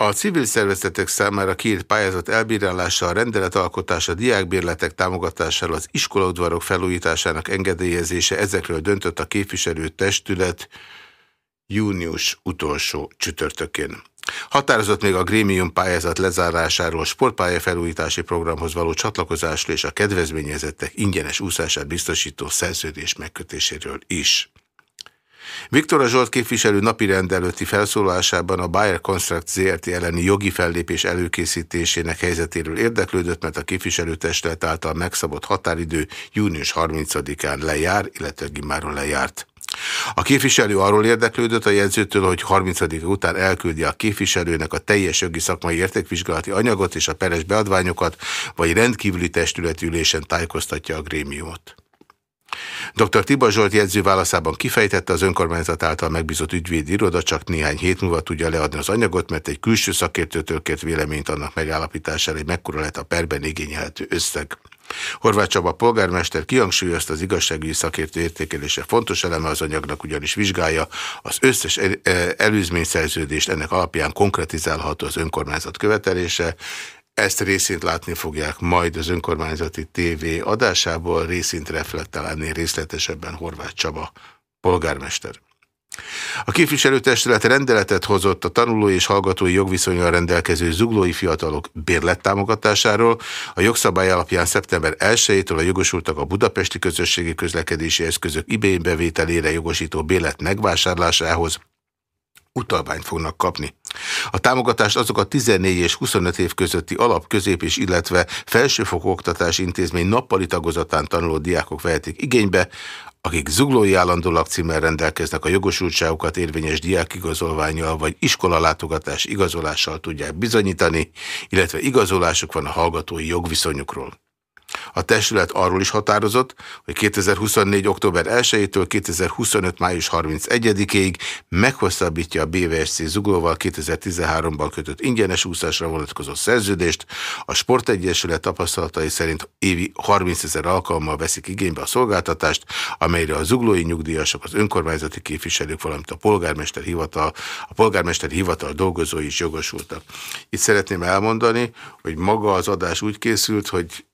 A civil szervezetek számára kiírt pályázat elbírálása, a rendeletalkotása, a diákbérletek támogatásáról, az iskolaudvarok felújításának engedélyezése, ezekről döntött a képviselő testület június utolsó csütörtökén. Határozott még a grémium pályázat lezárásáról, sportpálya felújítási programhoz való csatlakozásról és a kedvezményezettek ingyenes úszását biztosító szerződés megkötéséről is. Viktor Zsolt képviselő napi előtti felszólásában a Bayer Construct ZRT elleni jogi fellépés előkészítésének helyzetéről érdeklődött, mert a képviselőtestület által megszabott határidő június 30-án lejár, illetve Gimáron lejárt. A képviselő arról érdeklődött a jegyzőtől, hogy 30 után elküldi a képviselőnek a teljes jogi szakmai értékvizsgálati anyagot és a peres beadványokat, vagy rendkívüli testületülésen tájékoztatja a grémiumot. Dr. Tiba Zsolt jegyző válaszában kifejtette, az önkormányzat által megbízott ügyvédi iroda csak néhány hét múlva tudja leadni az anyagot, mert egy külső szakértőtől kért véleményt annak megállapítására, hogy mekkora lett a perben igényelhető összeg. Horváth Csaba polgármester kihangsúlyozta az igazságügyi szakértő értékelése fontos eleme az anyagnak, ugyanis vizsgálja az összes e, előzményszerződést, ennek alapján konkretizálható az önkormányzat követelése. Ezt részint látni fogják majd az önkormányzati TV adásából, részint reflektálni részletesebben Horváth Csaba polgármester. A képviselőtestület rendeletet hozott a tanulói és hallgatói jogviszonyal rendelkező zuglói fiatalok bérlettámogatásáról. A jogszabály alapján szeptember 1-től a jogosultak a budapesti közösségi közlekedési eszközök bevételére jogosító bérlet megvásárlásához utalványt fognak kapni. A támogatást azok a 14 és 25 év közötti alap, közép és illetve felsőfokú oktatási intézmény nappali tagozatán tanuló diákok vehetik igénybe, akik zuglói állandó lakcímmel rendelkeznek a jogosultságukat érvényes diákigazolványjal vagy iskolalátogatás igazolással tudják bizonyítani, illetve igazolásuk van a hallgatói jogviszonyukról. A testület arról is határozott, hogy 2024. október 1-től 2025. május 31-ig meghosszabbítja a BVSC Zuglóval 2013-ban kötött ingyenes úszásra vonatkozó szerződést. A Sportegyesület tapasztalatai szerint évi 30 ezer alkalommal veszik igénybe a szolgáltatást, amelyre a zuglói nyugdíjasok, az önkormányzati képviselők, valamint a polgármester hivatal, a polgármester hivatal dolgozói is jogosultak. Itt szeretném elmondani, hogy maga az adás úgy készült, hogy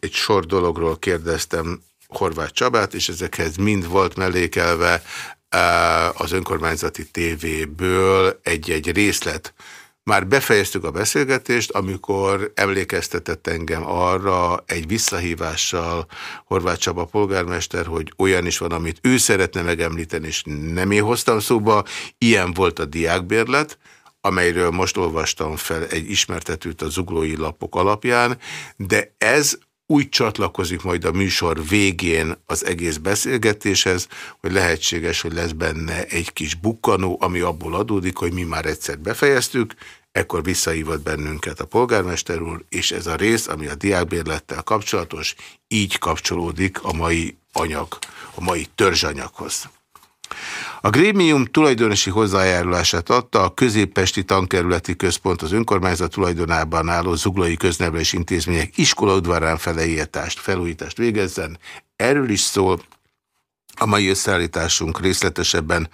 egy sor dologról kérdeztem Horváth Csabát, és ezekhez mind volt mellékelve eh, az önkormányzati tévéből egy-egy részlet. Már befejeztük a beszélgetést, amikor emlékeztetett engem arra egy visszahívással Horváth Csaba polgármester, hogy olyan is van, amit ő szeretne megemlíteni, és nem én hoztam szóba. Ilyen volt a diákbérlet, amelyről most olvastam fel egy ismertetőt a zuglói lapok alapján, de ez úgy csatlakozik majd a műsor végén az egész beszélgetéshez, hogy lehetséges, hogy lesz benne egy kis bukkanó, ami abból adódik, hogy mi már egyszer befejeztük, ekkor visszahívott bennünket a polgármester úr, és ez a rész, ami a diákbérlettel kapcsolatos, így kapcsolódik a mai anyag, a mai törzsanyaghoz. A grémium tulajdonosi hozzájárulását adta a középpesti tankerületi központ az önkormányzat tulajdonában álló zuglai köznevelés intézmények iskolaudvarán felejétást, felújítást végezzen. Erről is szól a mai összeállításunk részletesebben.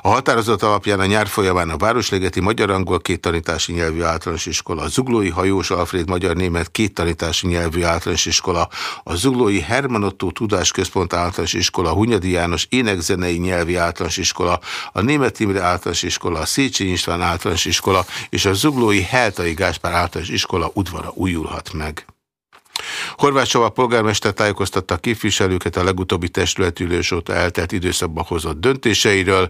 A határozat alapján a nyár folyamán a Városlegeti Magyar-Angol két tanítási nyelvű általános iskola, a Zuglói Hajós Alfred Magyar-Német két tanítási nyelvű általános iskola, a Zuglói Herman Otto Tudásközpont általános iskola, Hunyadi János Énekzenei Nyelvi Általános Iskola, a Német Imre Általános Iskola, a Széchenyi István Általános Iskola és a Zuglói Heltai Gáspár Általános Iskola udvara újulhat meg. Horváth Csaba polgármester tájékoztatta a képviselőket a legutóbbi testületülés óta eltelt időszakban hozott döntéseiről.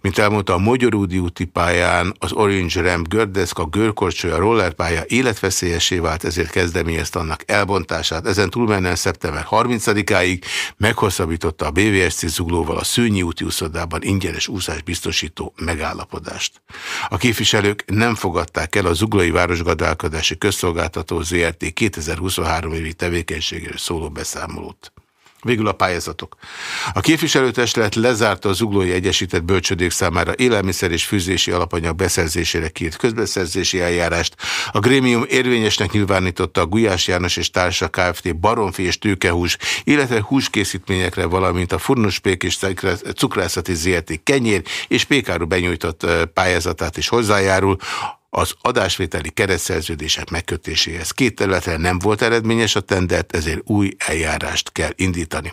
Mint elmondta, a Magyarúdi úti pályán az Orange Ramp gördeszka görkorcsolya rollerpálya életveszélyesé vált, ezért kezdeményezte annak elbontását. Ezen túlmenően szeptember 30-áig meghosszabbította a BVSC zuglóval a Szőnyi úti úszodában ingyenes úszás biztosító megállapodást. A képviselők nem fogadták el a Zuglói Városgadálkodási Közszolgáltató ZRT 2023 évi tevékenységéről szóló beszámolót. Végül a pályázatok. A képviselőtestület lezárta a Zuglói Egyesített Bölcsödék számára élelmiszer és fűzési alapanyag beszerzésére kírt közbeszerzési eljárást. A grémium érvényesnek nyilvánította a Gulyás János és Társa Kft. baromfi és tőkehús, illetve húskészítményekre, valamint a furnuspék és cukrászati ZRT kenyér és pékáru benyújtott pályázatát is hozzájárul az adásvételi keretszerződések megkötéséhez. Két területre nem volt eredményes a tendert, ezért új eljárást kell indítani.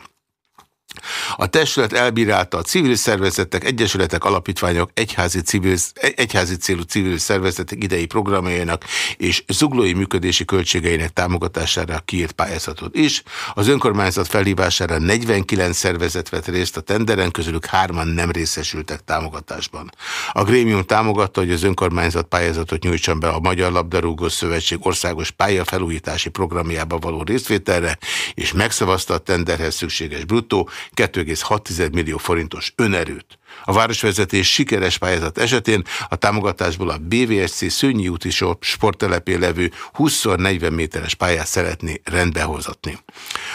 A testület elbírálta a civil szervezetek, egyesületek, alapítványok, egyházi, civil, egyházi célú civil szervezetek idei programjainak és zuglói működési költségeinek támogatására kiírt pályázatot is. Az önkormányzat felhívására 49 szervezet vett részt a tenderen, közülük hárman nem részesültek támogatásban. A grémium támogatta, hogy az önkormányzat pályázatot nyújtson be a Magyar Labdarúgó Szövetség országos pályafelújítási programjába való részvételre, és megszavazta a tenderhez szükséges bruttó 2,6 millió forintos önerőt. A városvezetés sikeres pályázat esetén a támogatásból a BVSC Szőnyi úti sporttelepén levő 20-40 méteres pályát szeretné rendbehozatni.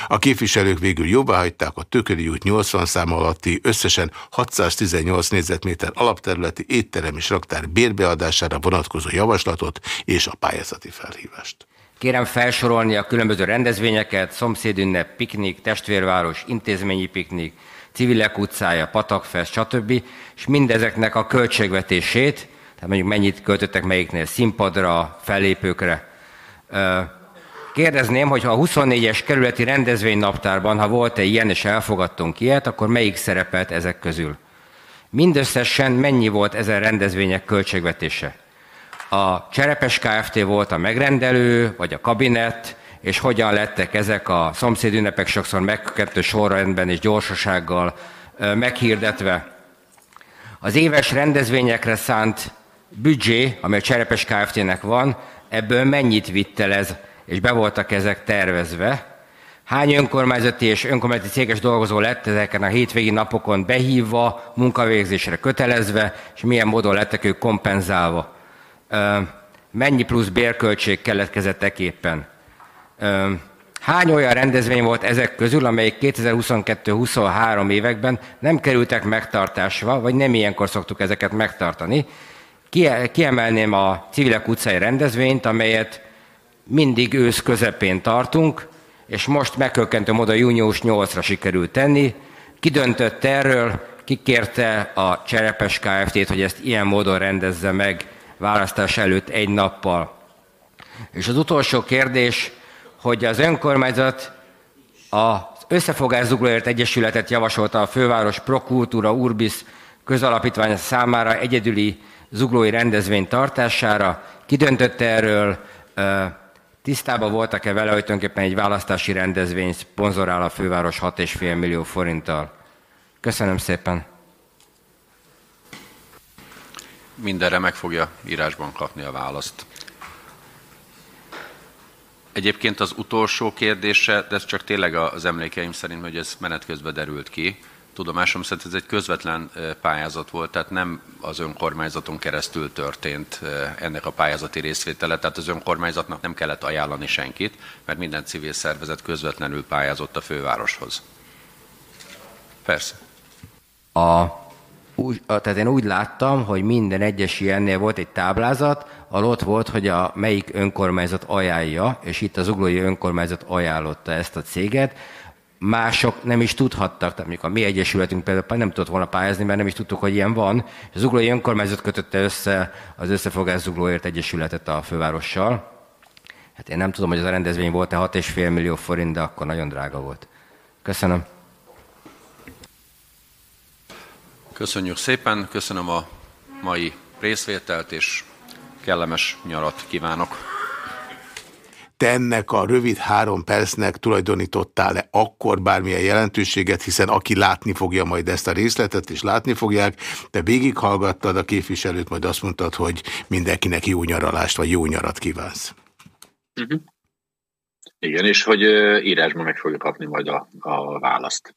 A képviselők végül jobbá hagyták a Tököli út 80 szám alatti összesen 618 négyzetméter alapterületi étterem és raktár bérbeadására vonatkozó javaslatot és a pályázati felhívást. Kérem felsorolni a különböző rendezvényeket, szomszédünnep, piknik, testvérváros, intézményi piknik, civilek utcája, patakfest, stb. És mindezeknek a költségvetését, tehát mondjuk mennyit költöttek melyiknél színpadra, fellépőkre. Kérdezném, hogy ha a 24-es kerületi rendezvénynaptárban, ha volt-e ilyen és elfogadtunk ilyet, akkor melyik szerepelt ezek közül? Mindösszesen mennyi volt ezen rendezvények költségvetése? A Cserepes Kft. volt a megrendelő, vagy a kabinet, és hogyan lettek ezek a szomszédünnepek sokszor megkettő sorrendben és gyorsasággal meghirdetve. Az éves rendezvényekre szánt büdzsé, amely a Cserepes Kft-nek van, ebből mennyit vittelez, és be voltak ezek tervezve. Hány önkormányzati és önkormányzati céges dolgozó lett ezeken a hétvégi napokon behívva, munkavégzésre kötelezve, és milyen módon lettek ők kompenzálva mennyi plusz bérköltség keletkezett eképpen. Hány olyan rendezvény volt ezek közül, amelyek 2022-23 években nem kerültek megtartásra, vagy nem ilyenkor szoktuk ezeket megtartani? Kiemelném a Civilek utcai rendezvényt, amelyet mindig ősz közepén tartunk, és most megkökkentő módon június 8-ra sikerült tenni. Ki döntött erről, kikérte a Cserepes Kft-t, hogy ezt ilyen módon rendezze meg választás előtt egy nappal. És az utolsó kérdés, hogy az önkormányzat az Összefogás Zuglóért Egyesületet javasolta a főváros Prokultúra Urbis közalapítvány számára egyedüli zuglói rendezvény tartására. Ki döntötte erről? Tisztában voltak-e vele, hogy tulajdonképpen egy választási rendezvény szponzorál a főváros 6,5 millió forinttal? Köszönöm szépen! Mindenre meg fogja írásban kapni a választ. Egyébként az utolsó kérdése, de ez csak tényleg az emlékeim szerint, hogy ez menet közben derült ki. Tudomásom szerint ez egy közvetlen pályázat volt, tehát nem az önkormányzaton keresztül történt ennek a pályázati részvétele, tehát az önkormányzatnak nem kellett ajánlani senkit, mert minden civil szervezet közvetlenül pályázott a fővároshoz. Persze. A úgy, tehát én úgy láttam, hogy minden egyes ilyennél volt egy táblázat, ahol ott volt, hogy a melyik önkormányzat ajánlja, és itt az uglói önkormányzat ajánlotta ezt a céget. Mások nem is tudhattak, tehát mondjuk a mi egyesületünk például nem tudott volna pályázni, mert nem is tudtuk, hogy ilyen van. Az uglói önkormányzat kötötte össze az Összefogás Zuglóért Egyesületet a fővárossal. Hát én nem tudom, hogy az a rendezvény volt-e 6,5 millió forint, de akkor nagyon drága volt. Köszönöm. Köszönjük szépen, köszönöm a mai részvételt, és kellemes nyarat kívánok. Te ennek a rövid három percnek tulajdonítottál-e akkor bármilyen jelentőséget, hiszen aki látni fogja majd ezt a részletet, és látni fogják, te végighallgattad a képviselőt, majd azt mondtad, hogy mindenkinek jó nyaralást, vagy jó nyarat kívánsz. Uh mhm. -huh. Igen, és hogy írásban meg fogja kapni majd a, a választ.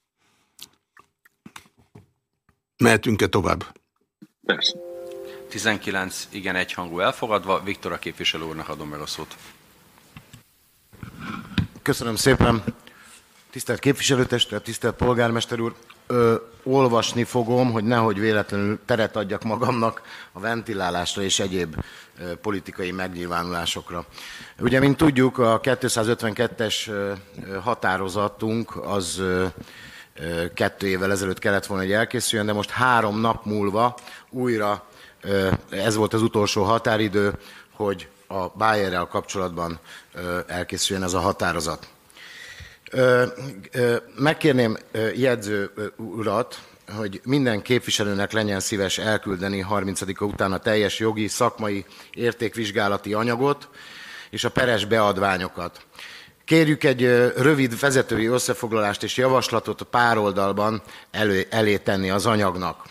Mehetünk-e tovább? Persze. 19 igen egyhangú elfogadva. Viktor a képviselő úrnak adom meg a szót. Köszönöm szépen. Tisztelt képviselőtestület, tisztelt polgármester úr, ö, olvasni fogom, hogy nehogy véletlenül teret adjak magamnak a ventilálásra és egyéb ö, politikai megnyilvánulásokra. Ugye, mint tudjuk, a 252-es határozatunk az ö, kettő évvel ezelőtt kellett volna, hogy elkészüljön, de most három nap múlva újra ez volt az utolsó határidő, hogy a Bayerrel kapcsolatban elkészüljön ez a határozat. Megkérném jegyző urat, hogy minden képviselőnek legyen szíves elküldeni 30 után a teljes jogi, szakmai, értékvizsgálati anyagot és a peres beadványokat. Kérjük egy rövid vezetői összefoglalást és javaslatot a pár oldalban elő, elé tenni az anyagnak.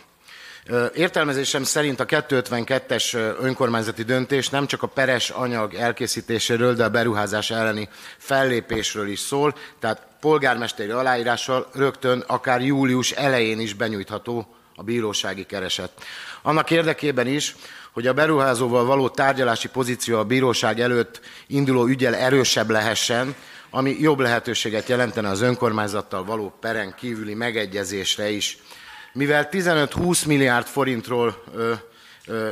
Értelmezésem szerint a 252-es önkormányzati döntés nem csak a peres anyag elkészítéséről, de a beruházás elleni fellépésről is szól, tehát polgármesteri aláírással rögtön akár július elején is benyújtható a bírósági kereset. Annak érdekében is, hogy a beruházóval való tárgyalási pozíció a bíróság előtt induló ügyel erősebb lehessen, ami jobb lehetőséget jelentene az önkormányzattal való peren kívüli megegyezésre is. Mivel 15-20 milliárd forintról ö, ö,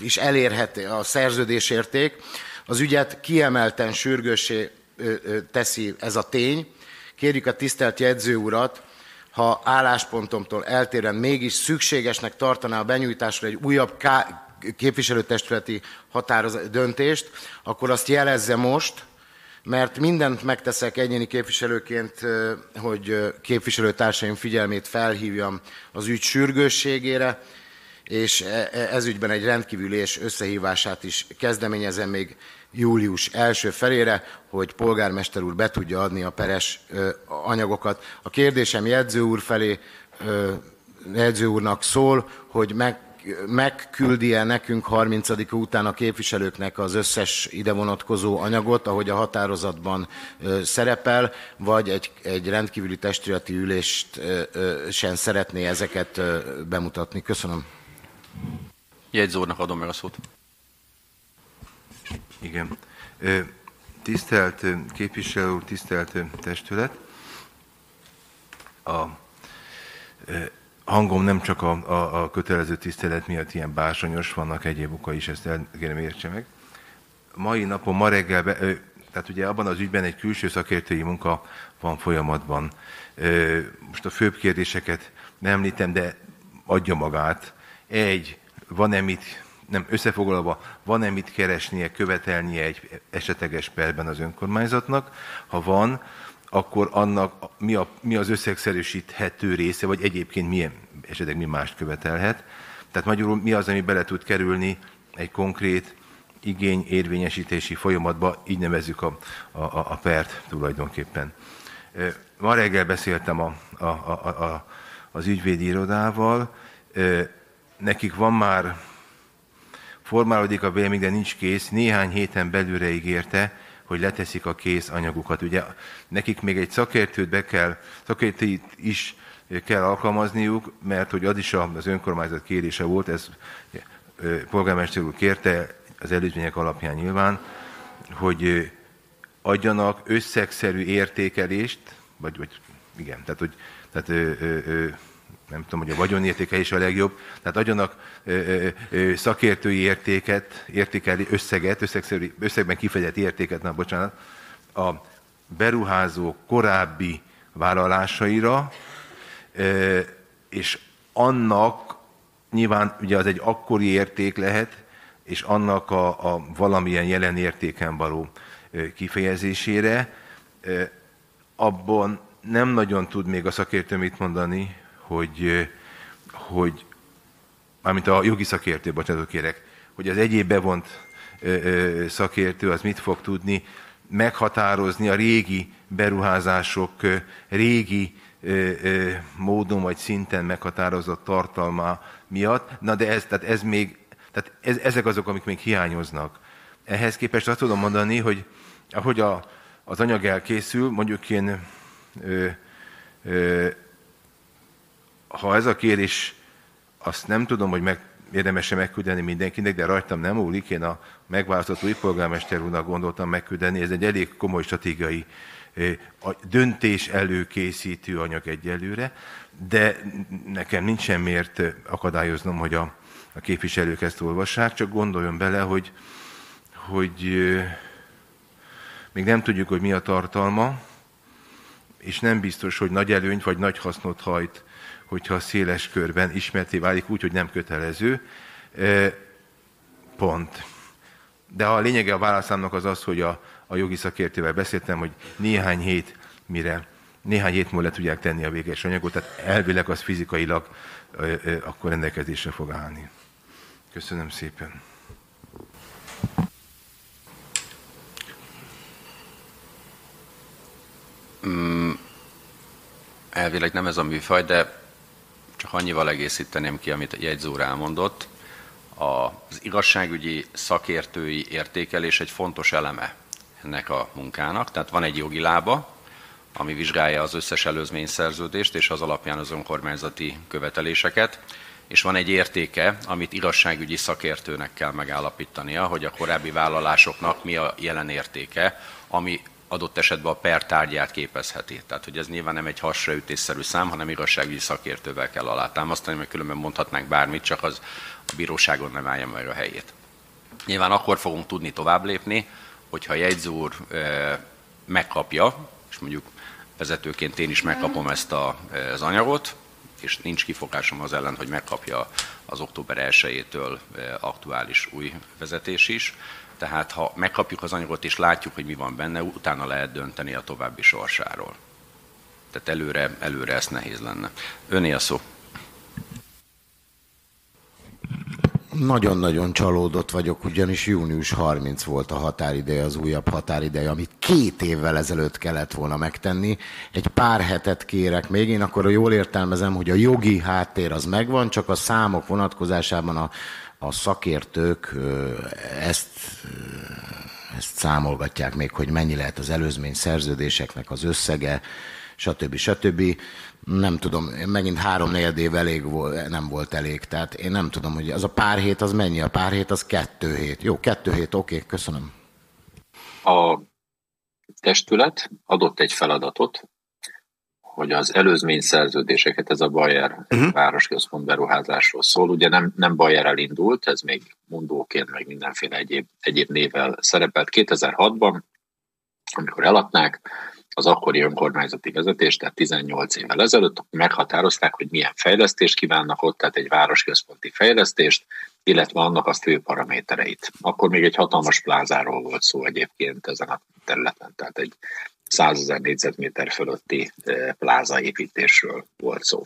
is elérhet a szerződésérték, az ügyet kiemelten sürgősé teszi ez a tény. Kérjük a tisztelt jegyző urat, ha álláspontomtól eltéren mégis szükségesnek tartaná a benyújtásra egy újabb képviselőtestületi határozat döntést, akkor azt jelezze most, mert mindent megteszek egyéni képviselőként, hogy képviselőtársaim figyelmét felhívjam az ügy sürgősségére, és e, e, ez ügyben egy rendkívülés összehívását is kezdeményezem még július első felére, hogy polgármester úr be tudja adni a peres anyagokat. A kérdésem jegyző úr felé, jegyző úrnak szól, hogy meg megküldi-e nekünk 30 után a képviselőknek az összes ide vonatkozó anyagot, ahogy a határozatban szerepel, vagy egy, egy rendkívüli testületi ülést sem szeretné ezeket bemutatni. Köszönöm. Jegyzónak adom meg a szót. Igen. Tisztelt képviselő úr, tisztelt testület! A hangom nem csak a, a, a kötelező tisztelet miatt ilyen básonyos, vannak egyéb oka is, ezt el kérem értse meg. Mai napon, ma reggel, be, tehát ugye abban az ügyben egy külső szakértői munka van folyamatban. Most a főbb kérdéseket nem említem, de adja magát. Egy, van-e mit, nem összefoglalva, van-e mit keresnie, követelnie egy esetleges perben az önkormányzatnak? Ha van, akkor annak mi, a, mi az összegszerűsíthető része, vagy egyébként milyen esetleg mi mást követelhet. Tehát magyarul mi az, ami bele tud kerülni egy konkrét igény érvényesítési folyamatba, így nevezzük a, a, a pert tulajdonképpen. Ma reggel beszéltem a, a, a, a, az ügyvédi irodával, nekik van már, formálódik a vélemény, de nincs kész, néhány héten belőle ígérte, hogy leteszik a kész anyagukat. Ugye nekik még egy szakértőt be kell, szakértőt is kell alkalmazniuk, mert hogy az is az önkormányzat kérése volt, ez polgármester úr kérte az előzmények alapján nyilván, hogy adjanak összegszerű értékelést, vagy, vagy igen, tehát, hogy tehát, ö, ö, ö, nem tudom, hogy a vagyonértékelés a legjobb, tehát adjanak ö, ö, szakértői értéket, értékeli összeget, összegben kifejezett értéket, na bocsánat, a beruházó korábbi vállalásaira, ö, és annak nyilván ugye az egy akkori érték lehet, és annak a, a valamilyen jelen értéken való kifejezésére, abban nem nagyon tud még a szakértő mit mondani, hogy, hogy mármint a jogi szakértő, bocsánatot kérek, hogy az egyéb bevont szakértő az mit fog tudni meghatározni a régi beruházások régi módon vagy szinten meghatározott tartalma miatt. Na de ez, tehát ez még, tehát ez, ezek azok, amik még hiányoznak. Ehhez képest azt tudom mondani, hogy ahogy a, az anyag elkészül, mondjuk én ö, ö, ha ez a kérés, azt nem tudom, hogy meg, érdemes-e megküldeni mindenkinek, de rajtam nem múlik, én a megválasztott új polgármester úrnak gondoltam megküldeni, ez egy elég komoly stratégiai a döntés előkészítő anyag egyelőre, de nekem nincs semmiért akadályoznom, hogy a, a képviselők ezt olvassák, csak gondoljon bele, hogy, hogy még nem tudjuk, hogy mi a tartalma, és nem biztos, hogy nagy előnyt vagy nagy hasznot hajt hogyha széles körben ismerté válik úgy, hogy nem kötelező. Pont. De a lényege a válaszámnak az az, hogy a, a jogi szakértővel beszéltem, hogy néhány hét, mire néhány hét múlva le tudják tenni a véges anyagot, tehát elvileg az fizikailag ö, akkor rendelkezésre fog állni. Köszönöm szépen. Mm, elvileg nem ez a műfaj, de csak annyival egészíteném ki, amit a jegyzó elmondott. Az igazságügyi szakértői értékelés egy fontos eleme ennek a munkának. Tehát van egy jogi lába, ami vizsgálja az összes előzményszerződést és az alapján az önkormányzati követeléseket, és van egy értéke, amit igazságügyi szakértőnek kell megállapítania, hogy a korábbi vállalásoknak mi a jelen értéke, ami adott esetben a per tárgyát képezheti. Tehát, hogy ez nyilván nem egy hasraütésszerű szám, hanem igazságügyi szakértővel kell alátámasztani, mert különben mondhatnánk bármit, csak az a bíróságon nem állja meg a helyét. Nyilván akkor fogunk tudni tovább lépni, hogyha a jegyző úr megkapja, és mondjuk vezetőként én is megkapom ezt a, az anyagot, és nincs kifogásom az ellen, hogy megkapja az október 1-től aktuális új vezetés is. Tehát ha megkapjuk az anyagot és látjuk, hogy mi van benne, utána lehet dönteni a további sorsáról. Tehát előre, előre ezt nehéz lenne. Öné a szó. Nagyon-nagyon csalódott vagyok, ugyanis június 30 volt a határideje, az újabb határideje, amit két évvel ezelőtt kellett volna megtenni. Egy pár hetet kérek még, én akkor jól értelmezem, hogy a jogi háttér az megvan, csak a számok vonatkozásában a, a szakértők ezt, ezt számolgatják még, hogy mennyi lehet az előzmény szerződéseknek az összege, stb. stb nem tudom, megint három négy év elég volt, nem volt elég, tehát én nem tudom, hogy az a pár hét az mennyi, a pár hét az kettő hét. Jó, kettő hét, oké, köszönöm. A testület adott egy feladatot, hogy az előzmény szerződéseket, ez a Bayer uh-huh. városközpont beruházásról szól, ugye nem, nem Bayer elindult, ez még mondóként, meg mindenféle egyéb, egyéb nével szerepelt 2006-ban, amikor eladnák, az akkori önkormányzati vezetés, tehát 18 évvel ezelőtt meghatározták, hogy milyen fejlesztést kívánnak ott, tehát egy városközponti fejlesztést, illetve annak azt fő paramétereit. Akkor még egy hatalmas plázáról volt szó egyébként ezen a területen, tehát egy 100 ezer négyzetméter fölötti eh, plázaépítésről volt szó.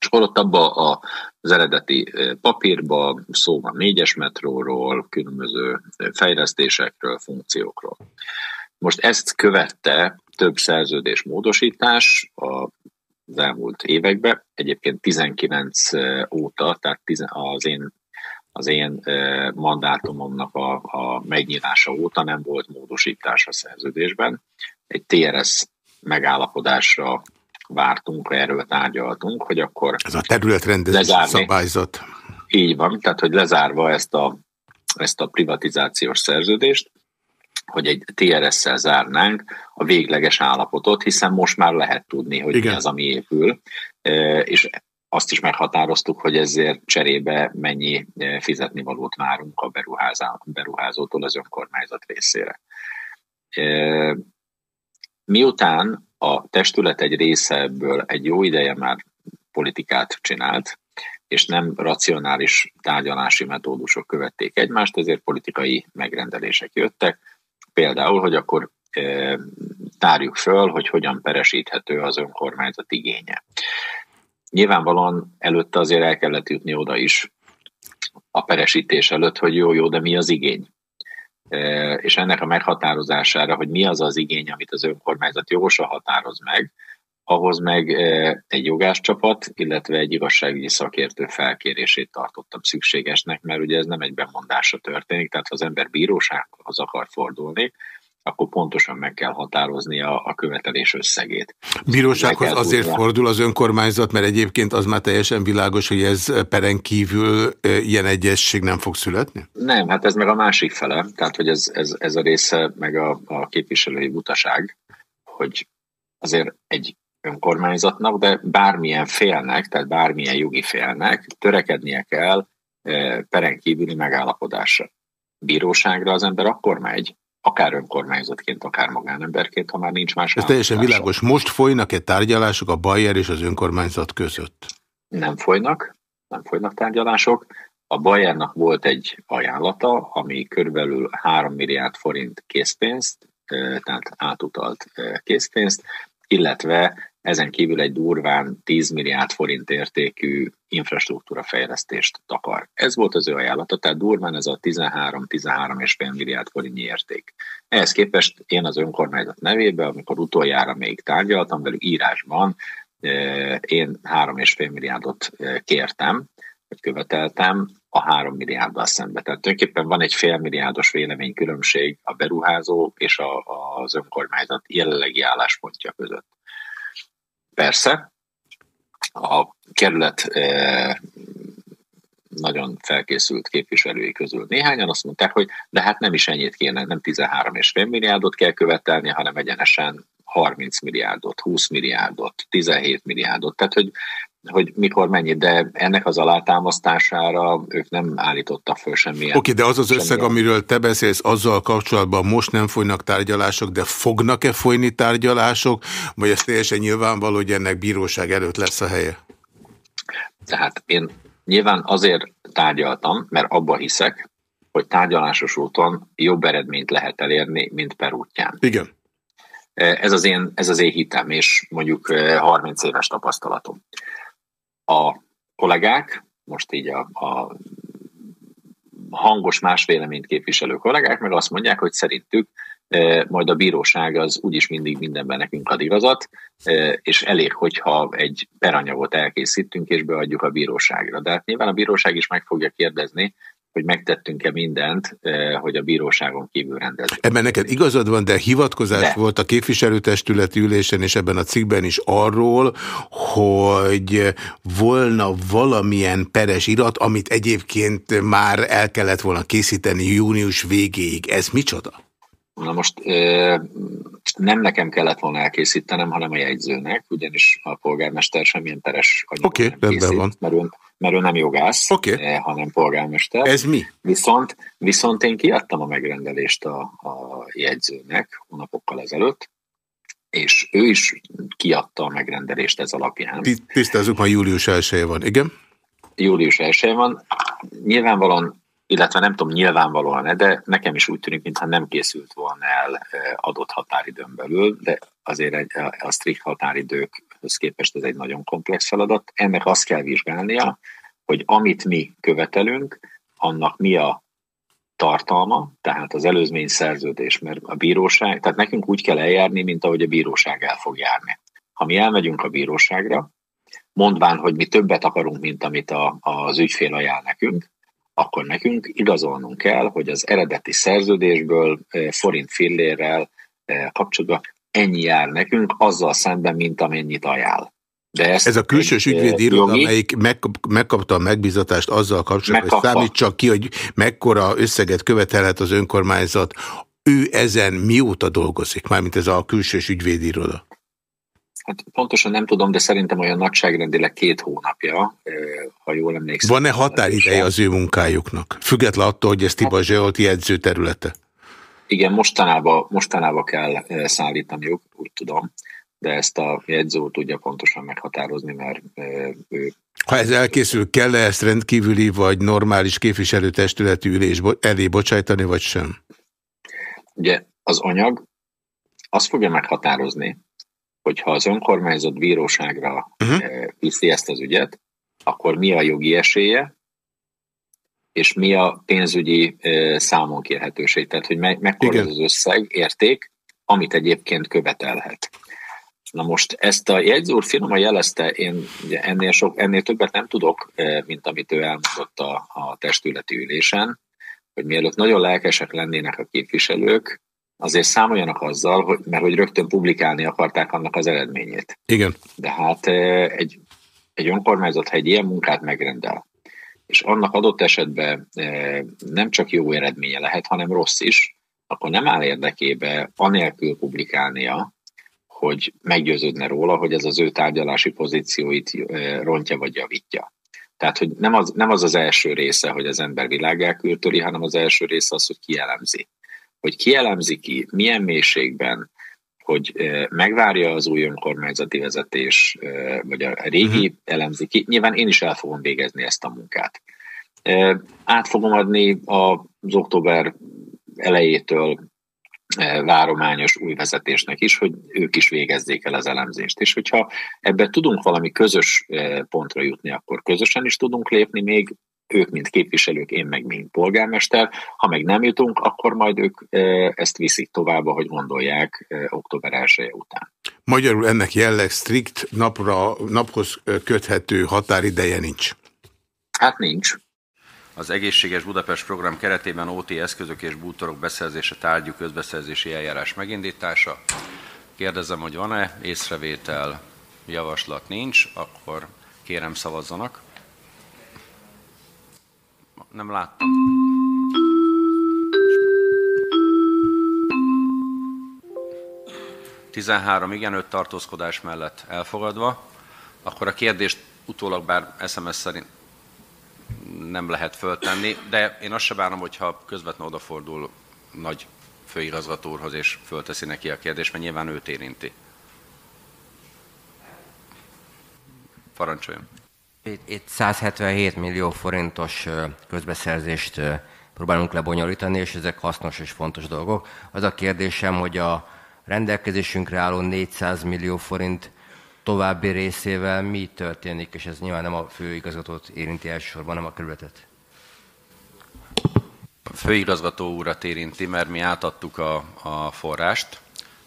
És akkor ott abba az eredeti papírba szó van négyes metróról, különböző fejlesztésekről, funkciókról. Most ezt követte több szerződés módosítás az elmúlt években, egyébként 19 óta, tehát az én, az én mandátumomnak a, a megnyitása óta nem volt módosítás a szerződésben. Egy TRS megállapodásra vártunk, erről tárgyaltunk, hogy akkor... Ez a területrendezés szabályzat. Így van, tehát hogy lezárva ezt a, ezt a privatizációs szerződést, hogy egy TRS-szel zárnánk a végleges állapotot, hiszen most már lehet tudni, hogy Igen. mi az, ami épül, és azt is meghatároztuk, hogy ezért cserébe mennyi fizetni valót várunk a beruházótól az önkormányzat részére. Miután a testület egy része ebből egy jó ideje már politikát csinált, és nem racionális tárgyalási metódusok követték egymást, ezért politikai megrendelések jöttek, Például, hogy akkor e, tárjuk föl, hogy hogyan peresíthető az önkormányzat igénye. Nyilvánvalóan előtte azért el kellett jutni oda is, a peresítés előtt, hogy jó-jó, de mi az igény? E, és ennek a meghatározására, hogy mi az az igény, amit az önkormányzat jogosan határoz meg, ahhoz meg e, egy jogászcsapat, illetve egy igazságügyi szakértő felkérését tartottam szükségesnek, mert ugye ez nem egy bemondásra történik, tehát ha az ember bírósághoz akar fordulni, akkor pontosan meg kell határozni a, a követelés összegét. Bírósághoz azért tudni. fordul az önkormányzat, mert egyébként az már teljesen világos, hogy ez peren kívül ilyen egyesség nem fog születni? Nem, hát ez meg a másik fele, tehát hogy ez, ez, ez a része meg a, a képviselői butaság, hogy azért egy önkormányzatnak, de bármilyen félnek, tehát bármilyen jogi félnek törekednie kell peren kívüli megállapodásra. Bíróságra az ember akkor megy, akár önkormányzatként, akár magánemberként, ha már nincs más. Ez teljesen világos. Most folynak-e tárgyalások a Bayer és az önkormányzat között? Nem folynak, nem folynak tárgyalások. A Bayernnak volt egy ajánlata, ami körülbelül 3 milliárd forint készpénzt, tehát átutalt készpénzt, illetve ezen kívül egy durván 10 milliárd forint értékű infrastruktúra fejlesztést takar. Ez volt az ő ajánlata, tehát durván ez a 13-13,5 milliárd forintnyi érték. Ehhez képest én az önkormányzat nevébe, amikor utoljára még tárgyaltam velük írásban, én 3,5 milliárdot kértem, vagy követeltem a 3 milliárddal szembe. Tehát tulajdonképpen van egy félmilliárdos véleménykülönbség a beruházó és a, az önkormányzat jelenlegi álláspontja között. Persze, a kerület nagyon felkészült képviselői közül néhányan azt mondták, hogy de hát nem is ennyit kéne, nem 13,5 milliárdot kell követelni, hanem egyenesen 30 milliárdot, 20 milliárdot, 17 milliárdot. Tehát, hogy hogy mikor mennyi, de ennek az alátámasztására ők nem állítottak föl semmilyen. Oké, okay, de az az összeg, amiről te beszélsz, azzal kapcsolatban most nem folynak tárgyalások, de fognak-e folyni tárgyalások, vagy ez teljesen nyilvánvaló, hogy ennek bíróság előtt lesz a helye? Tehát én nyilván azért tárgyaltam, mert abba hiszek, hogy tárgyalásos úton jobb eredményt lehet elérni, mint per útján. Igen. Ez az én, ez az én hitem, és mondjuk 30 eh, éves tapasztalatom a kollégák, most így a, a hangos más véleményt képviselő kollégák meg azt mondják, hogy szerintük e, majd a bíróság az úgyis mindig mindenben nekünk ad igazat, e, és elég, hogyha egy peranyagot elkészítünk és beadjuk a bíróságra. De hát nyilván a bíróság is meg fogja kérdezni, hogy megtettünk-e mindent, eh, hogy a bíróságon kívül rendezzük. Ebben neked igazad van, de hivatkozás de. volt a képviselőtestületi ülésen és ebben a cikkben is arról, hogy volna valamilyen peres irat, amit egyébként már el kellett volna készíteni június végéig. Ez micsoda? Na most eh, nem nekem kellett volna elkészítenem, hanem a jegyzőnek, ugyanis a polgármester semmilyen peres anyagot okay, nem készít, van. mert mert ő nem jogász, okay. Eh, hanem polgármester. Ez mi? Viszont, viszont én kiadtam a megrendelést a, a jegyzőnek hónapokkal ezelőtt, és ő is kiadta a megrendelést ez alapján. Tisztázzuk, ma július 1 van, igen? Július 1 van. Nyilvánvalóan illetve nem tudom nyilvánvalóan, de nekem is úgy tűnik, mintha nem készült volna el adott határidőn belül, de azért egy, a strikt határidőkhöz képest ez egy nagyon komplex feladat. Ennek azt kell vizsgálnia, hogy amit mi követelünk, annak mi a tartalma, tehát az előzmény szerződés, mert a bíróság, tehát nekünk úgy kell eljárni, mint ahogy a bíróság el fog járni. Ha mi elmegyünk a bíróságra, mondván, hogy mi többet akarunk, mint amit a, az ügyfél ajánl nekünk, akkor nekünk igazolnunk kell, hogy az eredeti szerződésből forint fillérrel kapcsolatban ennyi jár nekünk, azzal szemben, mint amennyit ajánl. De ezt Ez a külsős ügyvédi iroda, amelyik meg, megkapta a megbizatást azzal kapcsolatban, hogy számít csak ki, hogy mekkora összeget követelhet az önkormányzat. Ő ezen mióta dolgozik, mármint ez a külsős ügyvédi iroda? Hát pontosan nem tudom, de szerintem olyan nagyságrendileg két hónapja, ha jól emlékszem. Van-e határideje az ő munkájuknak? Független attól, hogy ez Tiba Zsolti jegyző területe? Igen, mostanában, mostanában kell szállítaniuk, úgy tudom, de ezt a jegyző tudja pontosan meghatározni, mert ő... Ha ez elkészül, kell -e ezt rendkívüli vagy normális képviselőtestületi ülés elé bocsájtani, vagy sem? Ugye az anyag azt fogja meghatározni, hogyha az önkormányzat bíróságra uh-huh. viszi ezt az ügyet, akkor mi a jogi esélye, és mi a pénzügyi számon kérhetőség, tehát hogy me- mekkora az összeg, érték, amit egyébként követelhet. Na most ezt a jegyző úr finoman jelezte, én ugye ennél, sok, ennél többet nem tudok, mint amit ő elmondott a, a testületi ülésen, hogy mielőtt nagyon lelkesek lennének a képviselők, azért számoljanak azzal, hogy, mert hogy rögtön publikálni akarták annak az eredményét. Igen. De hát egy, egy önkormányzat, ha egy ilyen munkát megrendel, és annak adott esetben nem csak jó eredménye lehet, hanem rossz is, akkor nem áll érdekébe anélkül publikálnia, hogy meggyőződne róla, hogy ez az ő tárgyalási pozícióit rontja vagy javítja. Tehát, hogy nem az, nem az az első része, hogy az ember világá kültöri, hanem az első része az, hogy kielemzi hogy kielemzi ki, milyen mélységben, hogy megvárja az új önkormányzati vezetés, vagy a régi uh-huh. elemzi ki. Nyilván én is el fogom végezni ezt a munkát. Át fogom adni az október elejétől várományos új vezetésnek is, hogy ők is végezzék el az elemzést. És hogyha ebben tudunk valami közös pontra jutni, akkor közösen is tudunk lépni, még ők, mint képviselők, én meg, mint polgármester. Ha meg nem jutunk, akkor majd ők ezt viszik tovább, hogy gondolják október 1 -e után. Magyarul ennek jelleg strikt napra, naphoz köthető határideje nincs? Hát nincs. Az Egészséges Budapest program keretében OT eszközök és bútorok beszerzése tárgyú közbeszerzési eljárás megindítása. Kérdezem, hogy van-e észrevétel, javaslat nincs, akkor kérem szavazzanak. Nem láttam. Tizenhárom igen, öt tartózkodás mellett elfogadva. Akkor a kérdést utólag bár SMS szerint nem lehet föltenni, de én azt se bánom, hogyha közvetlenül odafordul nagy főigazgatóhoz és fölteszi neki a kérdést, mert nyilván őt érinti. Parancsoljon. Itt 177 millió forintos közbeszerzést próbálunk lebonyolítani, és ezek hasznos és fontos dolgok. Az a kérdésem, hogy a rendelkezésünkre álló 400 millió forint további részével mi történik, és ez nyilván nem a főigazgatót érinti elsősorban, hanem a kerületet. A főigazgató úrat érinti, mert mi átadtuk a, a forrást,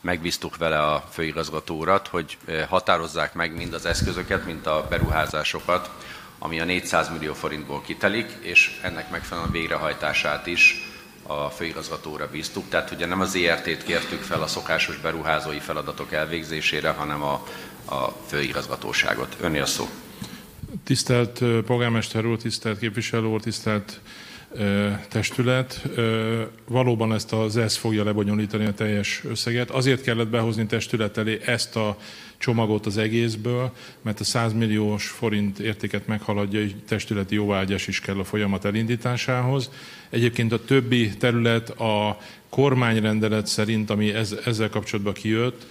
megbíztuk vele a főigazgató hogy határozzák meg mind az eszközöket, mint a beruházásokat, ami a 400 millió forintból kitelik, és ennek megfelelően a végrehajtását is a főigazgatóra bíztuk. Tehát ugye nem az ERT-t kértük fel a szokásos beruházói feladatok elvégzésére, hanem a, a főigazgatóságot. Önnél szó. Tisztelt polgármester úr, tisztelt képviselő úr, tisztelt testület. Valóban ezt az ESZ fogja lebonyolítani a teljes összeget. Azért kellett behozni testület elé ezt a csomagot az egészből, mert a 100 milliós forint értéket meghaladja, hogy testületi jóvágyás is kell a folyamat elindításához. Egyébként a többi terület a kormányrendelet szerint, ami ezzel kapcsolatban kijött,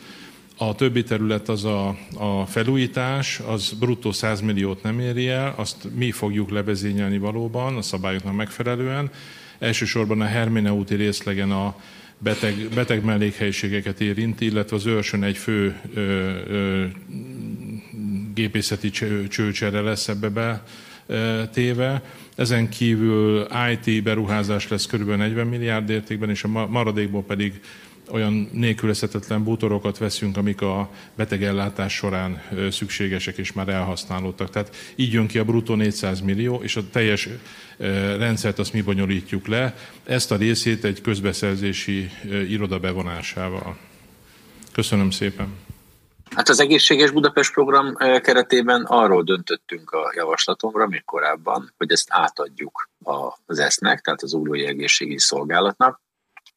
a többi terület az a, a felújítás, az bruttó 100 milliót nem éri el, azt mi fogjuk levezényelni valóban a szabályoknak megfelelően. Elsősorban a Hermine úti részlegen a beteg, beteg mellékhelyiségeket érinti, illetve az őrsön egy fő ö, ö, gépészeti csőcsere lesz ebbe be téve. Ezen kívül IT beruházás lesz kb. 40 milliárd értékben, és a maradékból pedig olyan nélkülözhetetlen bútorokat veszünk, amik a betegellátás során szükségesek és már elhasználódtak. Tehát így jön ki a bruttó 400 millió, és a teljes rendszert azt mi bonyolítjuk le. Ezt a részét egy közbeszerzési iroda bevonásával. Köszönöm szépen. Hát az Egészséges Budapest program keretében arról döntöttünk a javaslatomra még korábban, hogy ezt átadjuk az ESZ-nek, tehát az Úlói Egészségügyi Szolgálatnak,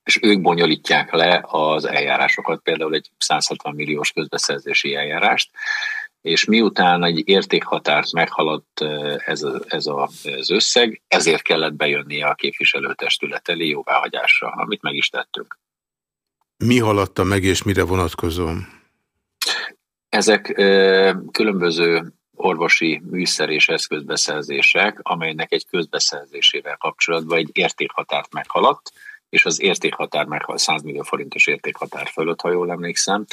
és ők bonyolítják le az eljárásokat, például egy 160 milliós közbeszerzési eljárást, és miután egy értékhatárt meghaladt ez, a, ez a, az összeg, ezért kellett bejönnie a képviselőtestület elé jóváhagyásra, amit meg is tettünk. Mi haladta meg, és mire vonatkozom? Ezek ö, különböző orvosi műszer és eszközbeszerzések, amelynek egy közbeszerzésével kapcsolatban egy értékhatárt meghaladt, és az értékhatár meg 100 millió forintos értékhatár fölött, ha jól emlékszem,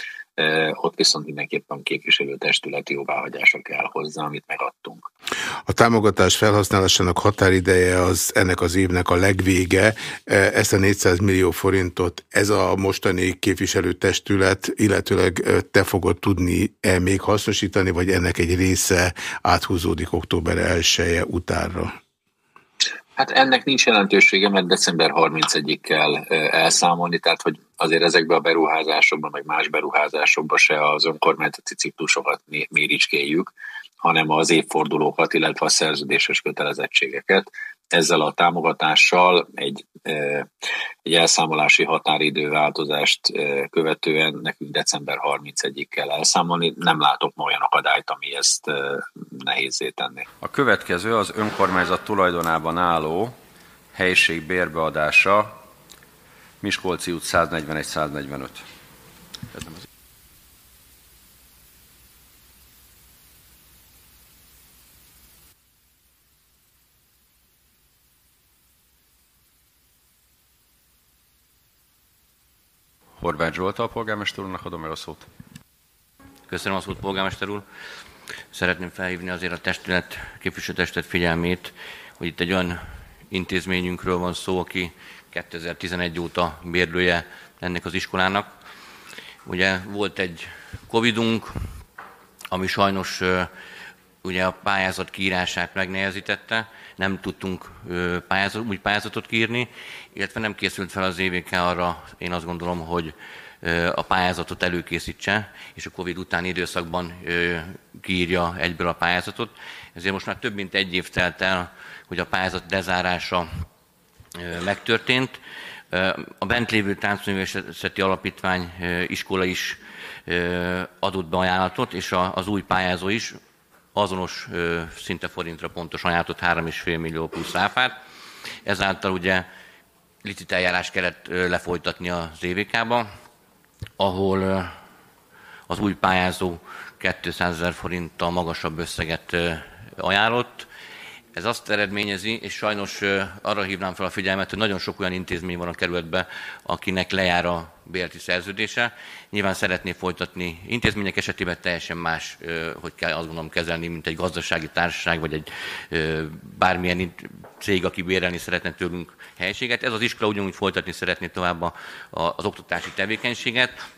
ott viszont mindenképpen képviselőtestületi jóváhagyása kell hozzá, amit megadtunk. A támogatás felhasználásának határideje az ennek az évnek a legvége. Ezt a 400 millió forintot ez a mostani képviselőtestület, illetőleg te fogod tudni -e még hasznosítani, vagy ennek egy része áthúzódik október 1 -e utánra? Hát ennek nincs jelentősége, mert december 31-ig kell elszámolni, tehát hogy azért ezekbe a beruházásokban, meg más beruházásokban se az önkormányzati ciklusokat méricskéljük, hanem az évfordulókat, illetve a szerződéses kötelezettségeket ezzel a támogatással egy, egy elszámolási határidő változást követően nekünk december 31-ig kell elszámolni. Nem látok ma olyan akadályt, ami ezt nehézé tenni. A következő az önkormányzat tulajdonában álló helység bérbeadása Miskolci út 141-145. Ez nem az Horváth Zsolt a polgármester úrnak adom meg a szót. Köszönöm a szót, polgármester úr. Szeretném felhívni azért a testület, képviselőtestület figyelmét, hogy itt egy olyan intézményünkről van szó, aki 2011 óta bérlője ennek az iskolának. Ugye volt egy Covidunk, ami sajnos ugye a pályázat kiírását megnehezítette, nem tudtunk pályázat, úgy pályázatot kiírni, illetve nem készült fel az EVK arra, én azt gondolom, hogy a pályázatot előkészítse, és a Covid utáni időszakban kiírja egyből a pályázatot. Ezért most már több mint egy év telt el, hogy a pályázat lezárása megtörtént. A bent lévő táncművészeti alapítvány iskola is adott be ajánlatot, és az új pályázó is azonos szinte forintra pontos ajánlatot 3,5 millió plusz áfát. Ezáltal ugye licit eljárás kellett lefolytatni az EVK-ba, ahol az új pályázó 200 ezer forinttal magasabb összeget ajánlott, ez azt eredményezi, és sajnos arra hívnám fel a figyelmet, hogy nagyon sok olyan intézmény van a kerületben, akinek lejár a bérti szerződése. Nyilván szeretné folytatni intézmények esetében teljesen más, hogy kell azt gondolom kezelni, mint egy gazdasági társaság, vagy egy bármilyen cég, aki bérelni szeretne tőlünk helységet. Ez az iskola ugyanúgy folytatni szeretné tovább az oktatási tevékenységet.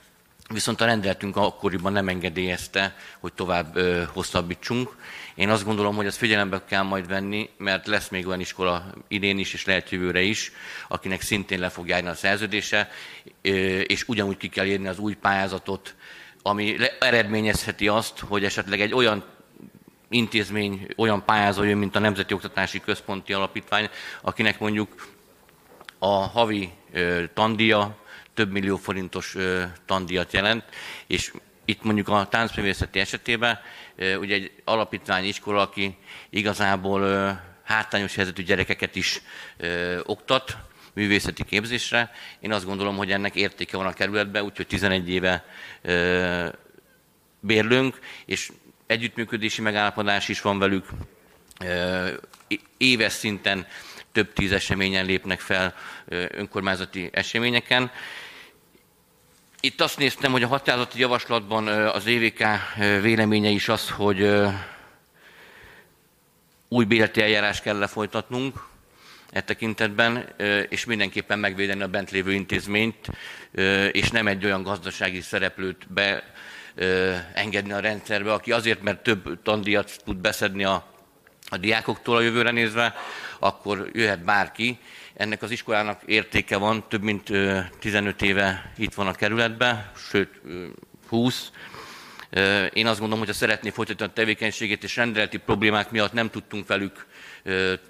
Viszont a rendeltünk akkoriban nem engedélyezte, hogy tovább hosszabbítsunk. Én azt gondolom, hogy ezt figyelembe kell majd venni, mert lesz még olyan iskola idén is, és lehet jövőre is, akinek szintén le fog járni a szerződése, ö, és ugyanúgy ki kell írni az új pályázatot, ami eredményezheti azt, hogy esetleg egy olyan intézmény, olyan pályázó jön, mint a Nemzeti Oktatási Központi Alapítvány, akinek mondjuk a havi ö, tandíja, több millió forintos tandíjat jelent, és itt mondjuk a táncművészeti esetében ugye egy alapítvány iskola, aki igazából hátrányos helyzetű gyerekeket is oktat, művészeti képzésre. Én azt gondolom, hogy ennek értéke van a kerületben, úgyhogy 11 éve bérlünk, és együttműködési megállapodás is van velük. Éves szinten több tíz eseményen lépnek fel önkormányzati eseményeken. Itt azt néztem, hogy a határozati javaslatban az EVK véleménye is az, hogy új béleti eljárás kell lefolytatnunk e tekintetben, és mindenképpen megvédeni a bent lévő intézményt, és nem egy olyan gazdasági szereplőt be engedni a rendszerbe, aki azért, mert több tandíjat tud beszedni a, a diákoktól a jövőre nézve, akkor jöhet bárki, ennek az iskolának értéke van, több mint 15 éve itt van a kerületben, sőt 20. Én azt gondolom, hogy ha szeretné folytatni a tevékenységét, és rendeleti problémák miatt nem tudtunk velük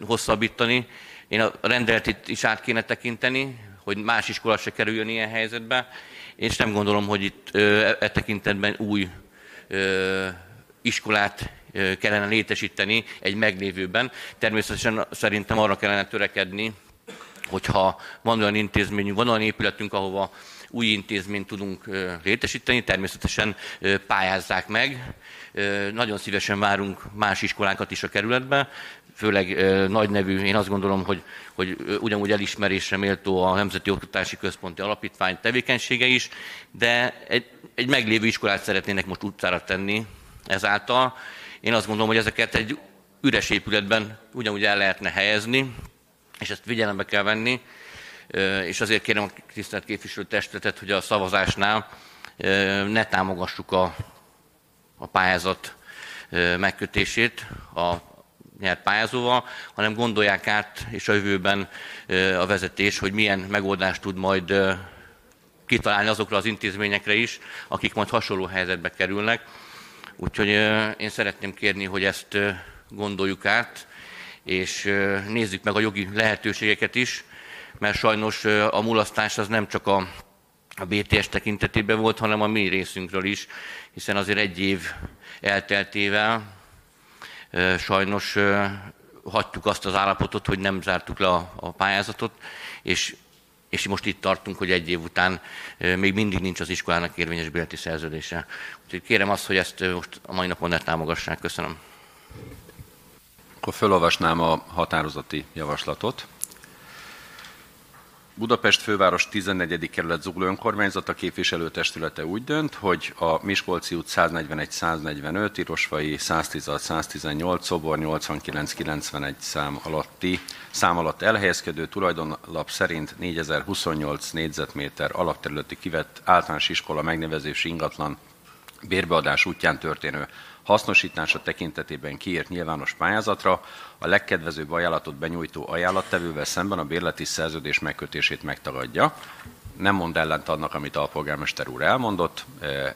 hosszabbítani, én a rendeletit is át kéne tekinteni, hogy más iskola se kerüljön ilyen helyzetbe, és nem gondolom, hogy itt e tekintetben új iskolát kellene létesíteni egy meglévőben. Természetesen szerintem arra kellene törekedni, hogyha van olyan intézményünk, van olyan épületünk, ahova új intézményt tudunk létesíteni, természetesen pályázzák meg. Nagyon szívesen várunk más iskolákat is a kerületbe, főleg nagy nevű, én azt gondolom, hogy, hogy ugyanúgy elismerésre méltó a Nemzeti Oktatási Központi Alapítvány tevékenysége is, de egy, egy meglévő iskolát szeretnének most utcára tenni ezáltal. Én azt gondolom, hogy ezeket egy üres épületben ugyanúgy el lehetne helyezni, és ezt figyelembe kell venni, és azért kérem a tisztelt képviselőtestetet, hogy a szavazásnál ne támogassuk a, a pályázat megkötését a nyert pályázóval, hanem gondolják át, és a jövőben a vezetés, hogy milyen megoldást tud majd kitalálni azokra az intézményekre is, akik majd hasonló helyzetbe kerülnek. Úgyhogy én szeretném kérni, hogy ezt gondoljuk át, és nézzük meg a jogi lehetőségeket is, mert sajnos a mulasztás az nem csak a, a BTS tekintetében volt, hanem a mi részünkről is, hiszen azért egy év elteltével sajnos hagytuk azt az állapotot, hogy nem zártuk le a, pályázatot, és, és most itt tartunk, hogy egy év után még mindig nincs az iskolának érvényes béleti szerződése. Úgyhogy kérem azt, hogy ezt most a mai napon ne támogassák. Köszönöm. Akkor felolvasnám a határozati javaslatot. Budapest főváros 14. kerület Zugló önkormányzata képviselőtestülete úgy dönt, hogy a Miskolci út 141-145, Irosvai 116-118, Szobor 89-91 szám alatti szám alatt elhelyezkedő tulajdonlap szerint 4028 négyzetméter alapterületi kivett általános iskola megnevezési ingatlan bérbeadás útján történő hasznosítása tekintetében kiírt nyilvános pályázatra a legkedvezőbb ajánlatot benyújtó ajánlattevővel szemben a bérleti szerződés megkötését megtagadja. Nem mond ellent annak, amit a polgármester úr elmondott,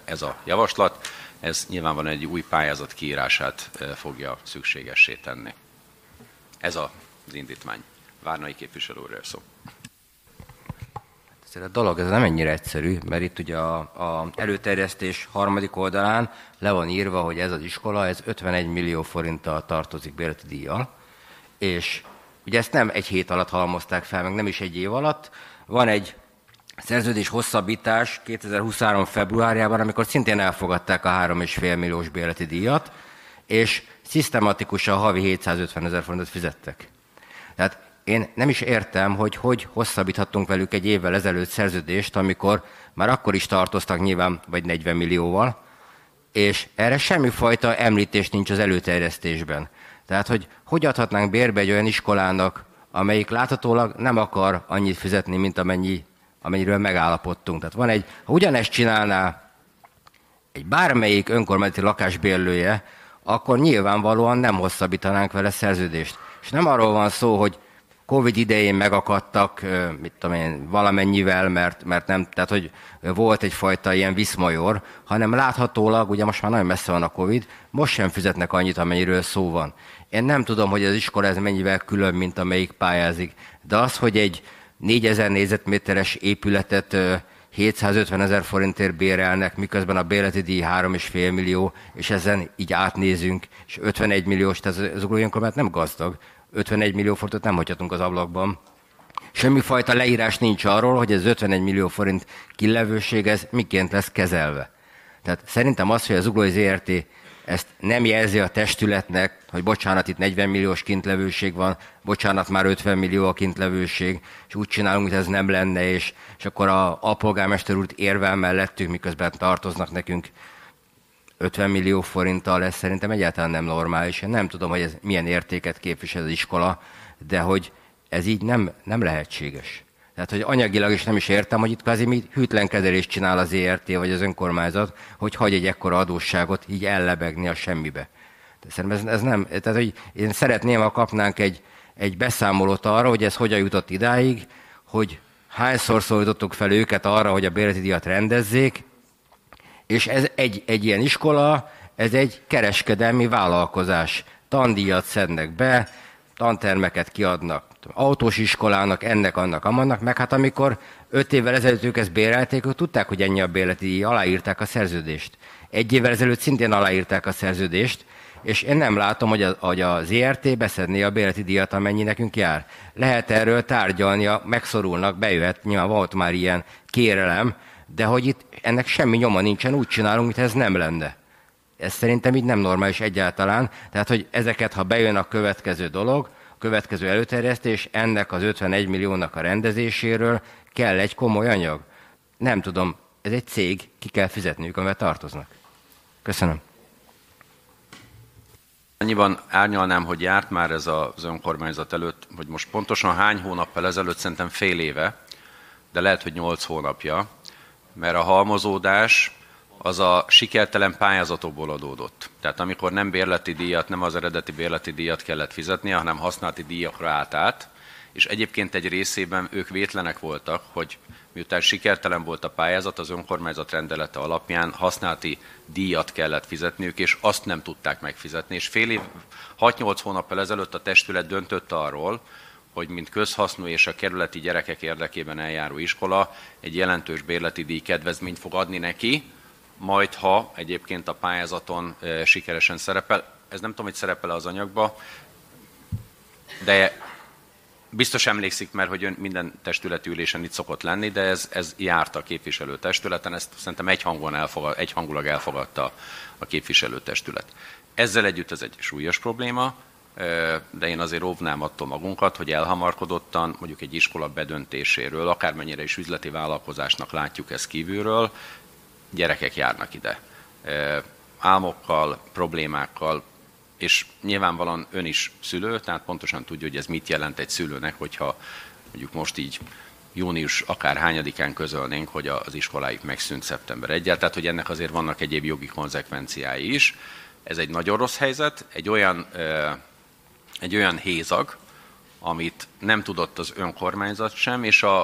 ez a javaslat. Ez nyilvánvalóan egy új pályázat kiírását fogja szükségessé tenni. Ez az indítmány. Várnai képviselő szó. Ez a dolog ez nem ennyire egyszerű, mert itt ugye a, a előterjesztés harmadik oldalán le van írva, hogy ez az iskola, ez 51 millió forinttal tartozik bérleti díjjal, és ugye ezt nem egy hét alatt halmozták fel, meg nem is egy év alatt. Van egy szerződés hosszabbítás 2023. februárjában, amikor szintén elfogadták a 3,5 milliós bérleti díjat, és szisztematikusan havi 750 ezer forintot fizettek. Tehát én nem is értem, hogy hogy hosszabbíthattunk velük egy évvel ezelőtt szerződést, amikor már akkor is tartoztak nyilván, vagy 40 millióval, és erre semmifajta említés nincs az előterjesztésben. Tehát, hogy hogy adhatnánk bérbe egy olyan iskolának, amelyik láthatólag nem akar annyit fizetni, mint amennyi, amennyiről megállapodtunk. Tehát van egy, ha ugyanezt csinálná egy bármelyik önkormányzati lakásbérlője, akkor nyilvánvalóan nem hosszabbítanánk vele szerződést. És nem arról van szó, hogy Covid idején megakadtak, mit tudom én, valamennyivel, mert, mert nem, tehát hogy volt egyfajta ilyen viszmajor, hanem láthatólag, ugye most már nagyon messze van a Covid, most sem fizetnek annyit, amennyiről szó van. Én nem tudom, hogy az iskola ez mennyivel külön, mint amelyik pályázik, de az, hogy egy 4000 négyzetméteres épületet 750 ezer forintért bérelnek, miközben a bérleti díj 3,5 millió, és ezen így átnézünk, és 51 milliós, tehát az önkormányzat nem gazdag, 51 millió forintot nem hagyhatunk az ablakban. Semmifajta leírás nincs arról, hogy ez 51 millió forint kilevőség, ez miként lesz kezelve. Tehát szerintem az, hogy az Uglói ZRT ezt nem jelzi a testületnek, hogy bocsánat, itt 40 milliós kintlevőség van, bocsánat, már 50 millió a kintlevőség, és úgy csinálunk, hogy ez nem lenne, és, és akkor a, a polgármester úr érvel mellettünk, miközben tartoznak nekünk 50 millió forinttal lesz szerintem egyáltalán nem normális. Én nem tudom, hogy ez milyen értéket képvisel az iskola, de hogy ez így nem, nem lehetséges. Tehát, hogy anyagilag is nem is értem, hogy itt kvázi mi hűtlen kezelést csinál az ERT vagy az önkormányzat, hogy hagy egy ekkora adósságot így ellebegni a semmibe. De szerintem ez, ez nem, tehát hogy én szeretném, ha kapnánk egy, egy beszámolót arra, hogy ez hogyan jutott idáig, hogy hányszor szólítottuk fel őket arra, hogy a bérleti díjat rendezzék, és ez egy, egy ilyen iskola, ez egy kereskedelmi vállalkozás. Tandíjat szednek be, tantermeket kiadnak autós iskolának, ennek, annak, amannak, meg hát amikor öt évvel ezelőtt ők ezt bérelték, ők tudták, hogy ennyi a bérleti díj, aláírták a szerződést. Egy évvel ezelőtt szintén aláírták a szerződést, és én nem látom, hogy, a, hogy az ERT beszedné a bérleti díjat, amennyi nekünk jár. Lehet erről tárgyalni, megszorulnak, bejöhet, nyilván volt már ilyen kérelem, de hogy itt ennek semmi nyoma nincsen, úgy csinálunk, mintha ez nem lenne. Ez szerintem így nem normális egyáltalán. Tehát, hogy ezeket, ha bejön a következő dolog, a következő előterjesztés, ennek az 51 milliónak a rendezéséről kell egy komoly anyag. Nem tudom, ez egy cég, ki kell fizetniük, amivel tartoznak. Köszönöm. Annyiban árnyalnám, hogy járt már ez az önkormányzat előtt, hogy most pontosan hány hónappal ezelőtt, szerintem fél éve, de lehet, hogy nyolc hónapja, mert a halmozódás az a sikertelen pályázatokból adódott. Tehát amikor nem bérleti díjat, nem az eredeti bérleti díjat kellett fizetnie, hanem használati díjakra állt át, és egyébként egy részében ők vétlenek voltak, hogy miután sikertelen volt a pályázat, az önkormányzat rendelete alapján használati díjat kellett fizetniük, és azt nem tudták megfizetni. És fél év, 6-8 hónappal ezelőtt a testület döntött arról, hogy mint közhasznú és a kerületi gyerekek érdekében eljáró iskola egy jelentős bérleti díj kedvezményt fog adni neki, majd ha egyébként a pályázaton sikeresen szerepel. Ez nem tudom, hogy szerepel az anyagba, de biztos emlékszik, mert hogy ön minden testületi ülésen itt szokott lenni, de ez, ez járt a képviselőtestületen, ezt szerintem egyhangon elfogad, egyhangulag elfogadta a képviselőtestület. Ezzel együtt ez egy súlyos probléma, de én azért óvnám attól magunkat, hogy elhamarkodottan mondjuk egy iskola bedöntéséről, akármennyire is üzleti vállalkozásnak látjuk ezt kívülről, gyerekek járnak ide. Álmokkal, problémákkal, és nyilvánvalóan ön is szülő, tehát pontosan tudja, hogy ez mit jelent egy szülőnek, hogyha mondjuk most így június akár hányadikán közölnénk, hogy az iskoláik megszűnt szeptember 1 tehát hogy ennek azért vannak egyéb jogi konzekvenciái is. Ez egy nagyon rossz helyzet, egy olyan, egy olyan hézag, amit nem tudott az önkormányzat sem, és a,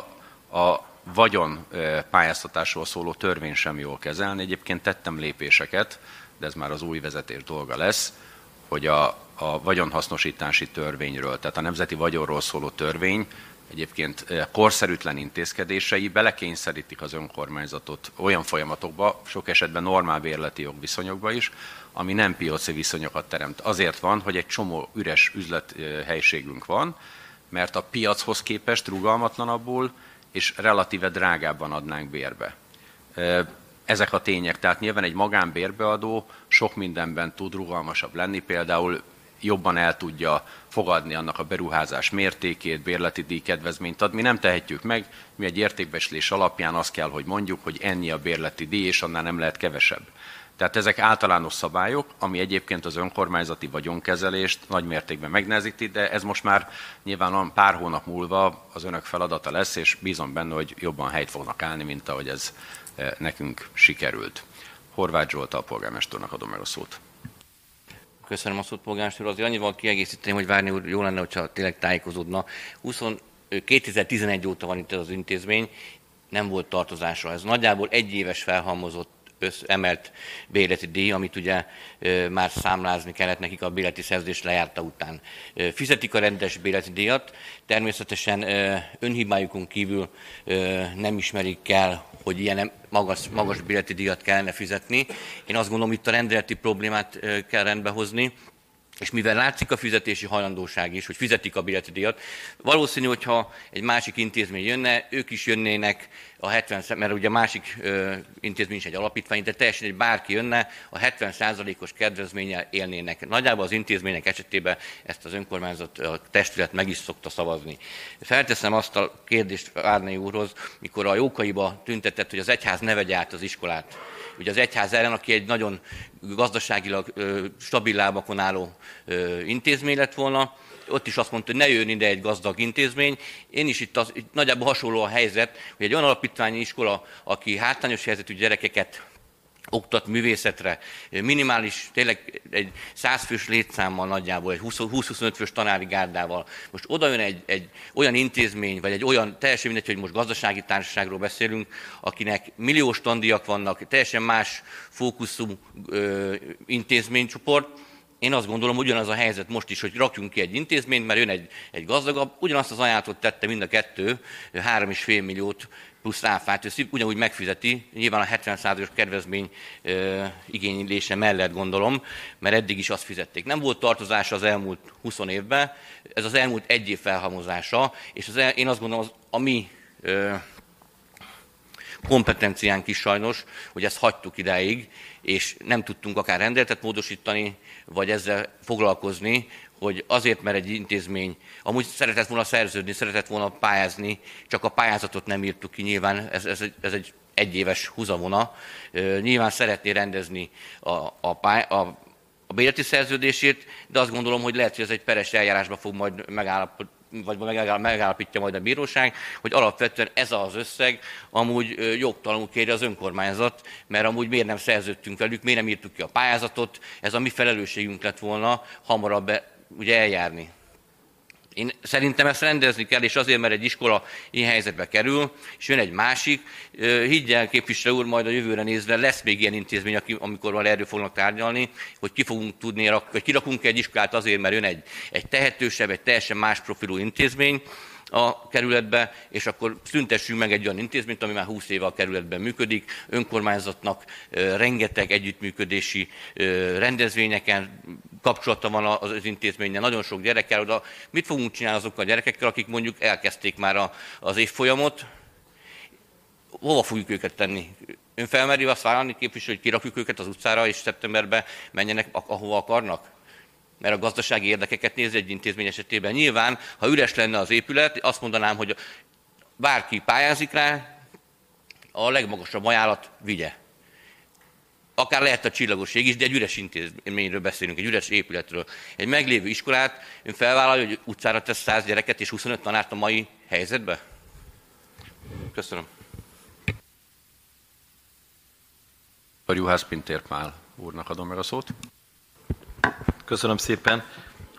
a vagyon pályáztatásról szóló törvény sem jól kezelni. Egyébként tettem lépéseket, de ez már az új vezetés dolga lesz, hogy a, a vagyonhasznosítási törvényről, tehát a nemzeti vagyonról szóló törvény egyébként korszerűtlen intézkedései belekényszerítik az önkormányzatot olyan folyamatokba, sok esetben normál bérleti jogviszonyokba is, ami nem piaci viszonyokat teremt. Azért van, hogy egy csomó üres üzlethelyiségünk van, mert a piachoz képest rugalmatlanabbul és relatíve drágábban adnánk bérbe. Ezek a tények, tehát nyilván egy magánbérbeadó sok mindenben tud rugalmasabb lenni, például jobban el tudja fogadni annak a beruházás mértékét, bérleti díj kedvezményt ad. Mi nem tehetjük meg, mi egy értékbeslés alapján azt kell, hogy mondjuk, hogy ennyi a bérleti díj, és annál nem lehet kevesebb. Tehát ezek általános szabályok, ami egyébként az önkormányzati vagyonkezelést nagy mértékben megnehezíti, de ez most már nyilván pár hónap múlva az önök feladata lesz, és bízom benne, hogy jobban helyt fognak állni, mint ahogy ez eh, nekünk sikerült. Horváth Zsolt a polgármesternek adom meg a szót. Köszönöm a szót, polgármester úr. Azért annyival kiegészíteném, hogy Várni úr jó lenne, hogyha tényleg tájékozódna. 20, 2011 óta van itt ez az intézmény, nem volt tartozása. Ez nagyjából egy éves felhalmozott össz, emelt bérleti díj, amit ugye már számlázni kellett nekik a bérleti szerződés lejárta után. Fizetik a rendes bérleti díjat, természetesen önhibájukon kívül nem ismerik el, hogy ilyen magas, magas bérleti díjat kellene fizetni. Én azt gondolom, itt a rendeleti problémát kell rendbehozni, és mivel látszik a fizetési hajlandóság is, hogy fizetik a díjat, valószínű, hogyha egy másik intézmény jönne, ők is jönnének a 70, mert ugye a másik ö, intézmény is egy alapítvány, de teljesen egy bárki jönne, a 70%-os kedvezménnyel élnének. Nagyjából az intézmények esetében ezt az önkormányzat a testület meg is szokta szavazni. Felteszem azt a kérdést Árnai úrhoz, mikor a Jókaiba tüntetett, hogy az egyház ne vegye át az iskolát ugye az egyház ellen, aki egy nagyon gazdaságilag stabil lábakon álló intézmény lett volna, ott is azt mondta, hogy ne jön ide egy gazdag intézmény. Én is itt, az, itt nagyjából hasonló a helyzet, hogy egy olyan alapítványi iskola, aki hátrányos helyzetű gyerekeket oktat művészetre, minimális, tényleg egy százfős létszámmal nagyjából, egy 20-25 fős tanári gárdával. Most oda jön egy, egy olyan intézmény, vagy egy olyan, teljesen mindegy, hogy most gazdasági társaságról beszélünk, akinek milliós tandiak vannak, teljesen más fókuszú ö, intézménycsoport, én azt gondolom, ugyanaz a helyzet most is, hogy rakjunk ki egy intézményt, mert jön egy, egy gazdagabb, ugyanazt az ajánlatot tette mind a kettő, 3,5 milliót plusz áfát, ő ugyanúgy megfizeti, nyilván a 70%-os kedvezmény ö, igénylése mellett gondolom, mert eddig is azt fizették. Nem volt tartozása az elmúlt 20 évben, ez az elmúlt egy év felhamozása, és az el, én azt gondolom, az, a mi ö, kompetenciánk is sajnos, hogy ezt hagytuk idáig, és nem tudtunk akár rendeletet módosítani, vagy ezzel foglalkozni, hogy azért, mert egy intézmény amúgy szeretett volna szerződni, szeretett volna pályázni, csak a pályázatot nem írtuk ki, nyilván ez, ez, ez egy egyéves húzavona. Nyilván szeretné rendezni a, a, pály, a, a bérleti szerződését, de azt gondolom, hogy lehet, hogy ez egy peres eljárásba fog majd megállapodni vagy megállapítja majd a bíróság, hogy alapvetően ez az összeg amúgy jogtalanul kéri az önkormányzat, mert amúgy miért nem szerződtünk velük, miért nem írtuk ki a pályázatot, ez a mi felelősségünk lett volna hamarabb be, ugye eljárni. Én szerintem ezt rendezni kell, és azért, mert egy iskola ilyen helyzetbe kerül, és jön egy másik, higgyel képviselő úr, majd a jövőre nézve lesz még ilyen intézmény, amikor már erről fognak tárgyalni, hogy ki fogunk tudni, hogy kirakunk egy iskolát azért, mert jön egy, egy tehetősebb, egy teljesen más profilú intézmény, a kerületbe, és akkor szüntessünk meg egy olyan intézményt, ami már 20 éve a kerületben működik. Önkormányzatnak rengeteg együttműködési rendezvényeken kapcsolata van az intézményen, nagyon sok gyerekkel oda. Mit fogunk csinálni azokkal a gyerekekkel, akik mondjuk elkezdték már az évfolyamot, hova fogjuk őket tenni? Ön felmeri azt vállalni képviselő, hogy kirakjuk őket az utcára, és szeptemberben menjenek, ahova akarnak? Mert a gazdasági érdekeket néz egy intézmény esetében. Nyilván, ha üres lenne az épület, azt mondanám, hogy bárki pályázik rá, a legmagasabb ajánlat vigye. Akár lehet a csillagoség is, de egy üres intézményről beszélünk, egy üres épületről. Egy meglévő iskolát ön felvállalja, hogy utcára tesz 100 gyereket és 25 tanárt a mai helyzetbe? Köszönöm. A Juhász Pintér Pál úrnak adom meg a szót. Köszönöm szépen.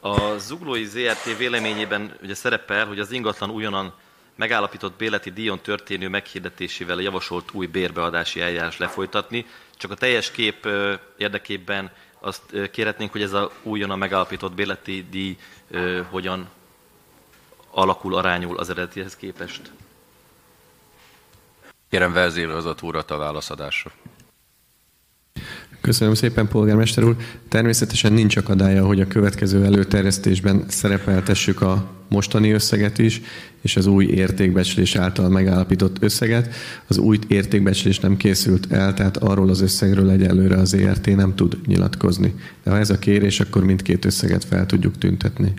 A Zuglói ZRT véleményében ugye szerepel, hogy az ingatlan újonnan megállapított béleti díjon történő meghirdetésével javasolt új bérbeadási eljárás lefolytatni. Csak a teljes kép érdekében azt kérhetnénk, hogy ez a újonnan megállapított béleti díj hogyan alakul, arányul az eredetihez képest. Kérem vezérigazgató urat a válaszadásra. Köszönöm szépen, polgármester úr. Természetesen nincs akadálya, hogy a következő előterjesztésben szerepeltessük a mostani összeget is, és az új értékbecslés által megállapított összeget. Az új értékbecslés nem készült el, tehát arról az összegről egyelőre az ERT nem tud nyilatkozni. De ha ez a kérés, akkor mindkét összeget fel tudjuk tüntetni.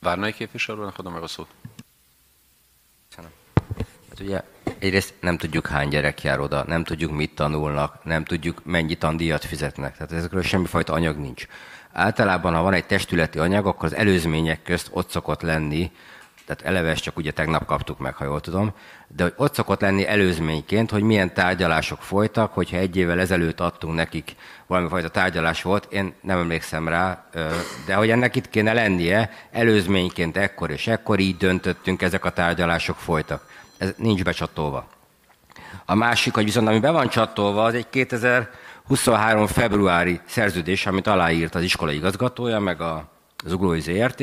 Várnai képviselőnek adom meg a szót. Hát ugye egyrészt nem tudjuk hány gyerek jár oda, nem tudjuk mit tanulnak, nem tudjuk mennyi tandíjat fizetnek. Tehát ezekről semmifajta anyag nincs. Általában, ha van egy testületi anyag, akkor az előzmények közt ott szokott lenni, tehát eleve ezt csak ugye tegnap kaptuk meg, ha jól tudom, de hogy ott szokott lenni előzményként, hogy milyen tárgyalások folytak, hogyha egy évvel ezelőtt adtunk nekik valamifajta tárgyalás volt, én nem emlékszem rá, de hogy ennek itt kéne lennie, előzményként ekkor és ekkor így döntöttünk, ezek a tárgyalások folytak ez nincs becsatolva. A másik, hogy viszont ami be van csatolva, az egy 2023. februári szerződés, amit aláírt az iskola igazgatója, meg a Zuglói ZRT,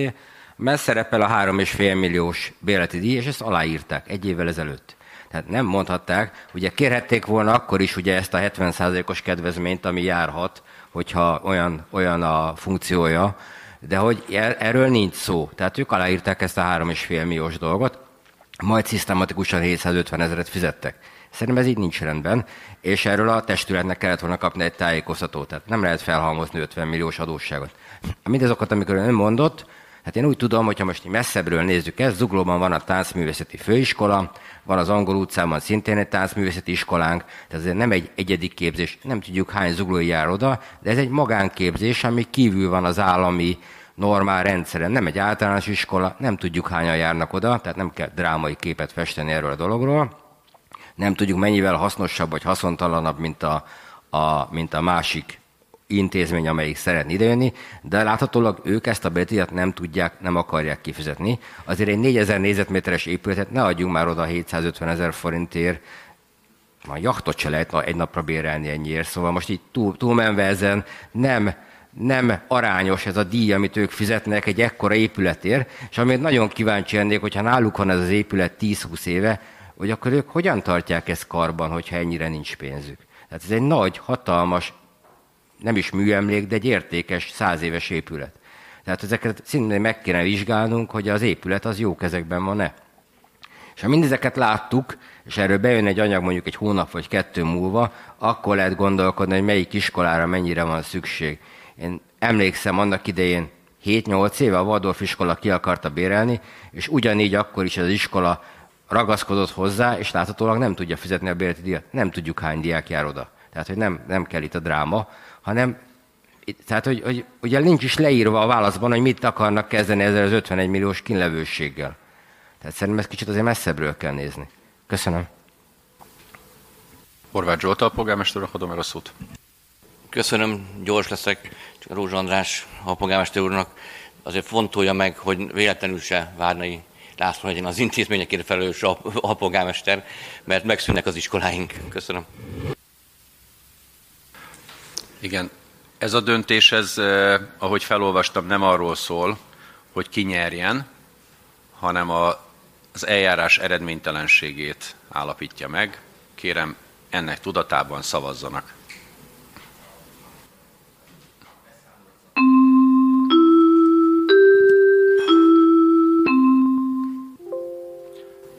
mert szerepel a 3,5 milliós bérleti díj, és ezt aláírták egy évvel ezelőtt. Tehát nem mondhatták, ugye kérhették volna akkor is ugye ezt a 70%-os kedvezményt, ami járhat, hogyha olyan, olyan a funkciója, de hogy erről nincs szó. Tehát ők aláírták ezt a 3,5 milliós dolgot, majd szisztematikusan 750 ezeret fizettek. Szerintem ez így nincs rendben, és erről a testületnek kellett volna kapni egy tájékoztatót. Tehát nem lehet felhalmozni 50 milliós adósságot. Mindazokat, amikor ön mondott, hát én úgy tudom, hogyha most messzebbről nézzük ezt, Zuglóban van a táncművészeti főiskola, van az Angol utcában szintén egy táncművészeti iskolánk, tehát ez nem egy egyedik képzés, nem tudjuk hány zuglói jár oda, de ez egy magánképzés, ami kívül van az állami normál rendszeren. Nem egy általános iskola, nem tudjuk hányan járnak oda, tehát nem kell drámai képet festeni erről a dologról. Nem tudjuk mennyivel hasznosabb vagy haszontalanabb, mint a, a, mint a másik intézmény, amelyik szeretne idejönni, de láthatólag ők ezt a betét nem tudják, nem akarják kifizetni. Azért egy 4000 négyzetméteres épületet ne adjunk már oda 750 ezer forintért, a jachtot se lehet egy napra bérelni ennyiért, szóval most így túl, túlmenve ezen nem nem arányos ez a díj, amit ők fizetnek egy ekkora épületért, és amit nagyon kíváncsi lennék, hogyha náluk van ez az épület 10-20 éve, hogy akkor ők hogyan tartják ezt karban, hogyha ennyire nincs pénzük. Tehát ez egy nagy, hatalmas, nem is műemlék, de egy értékes, száz éves épület. Tehát ezeket szintén meg kéne vizsgálnunk, hogy az épület az jó kezekben van-e. És ha mindezeket láttuk, és erről bejön egy anyag mondjuk egy hónap vagy kettő múlva, akkor lehet gondolkodni, hogy melyik iskolára mennyire van szükség. Én emlékszem annak idején 7-8 éve a Waldorf iskola ki akarta bérelni, és ugyanígy akkor is az iskola ragaszkodott hozzá, és láthatólag nem tudja fizetni a bérleti díjat. Nem tudjuk hány diák jár oda. Tehát, hogy nem, nem kell itt a dráma, hanem tehát, hogy, hogy ugye nincs is leírva a válaszban, hogy mit akarnak kezdeni ezzel az 51 milliós kínlevőséggel. Tehát szerintem ezt kicsit azért messzebbről kell nézni. Köszönöm. Horváth Zsolt, a polgármester, adom meg a szót. Köszönöm, gyors leszek, csak Rózsa András, a polgármester úrnak. Azért fontolja meg, hogy véletlenül se Várnai László legyen az intézményekért felelős a, a polgármester, mert megszűnnek az iskoláink. Köszönöm. Igen, ez a döntés, ez, eh, ahogy felolvastam, nem arról szól, hogy ki nyerjen, hanem a, az eljárás eredménytelenségét állapítja meg. Kérem, ennek tudatában szavazzanak.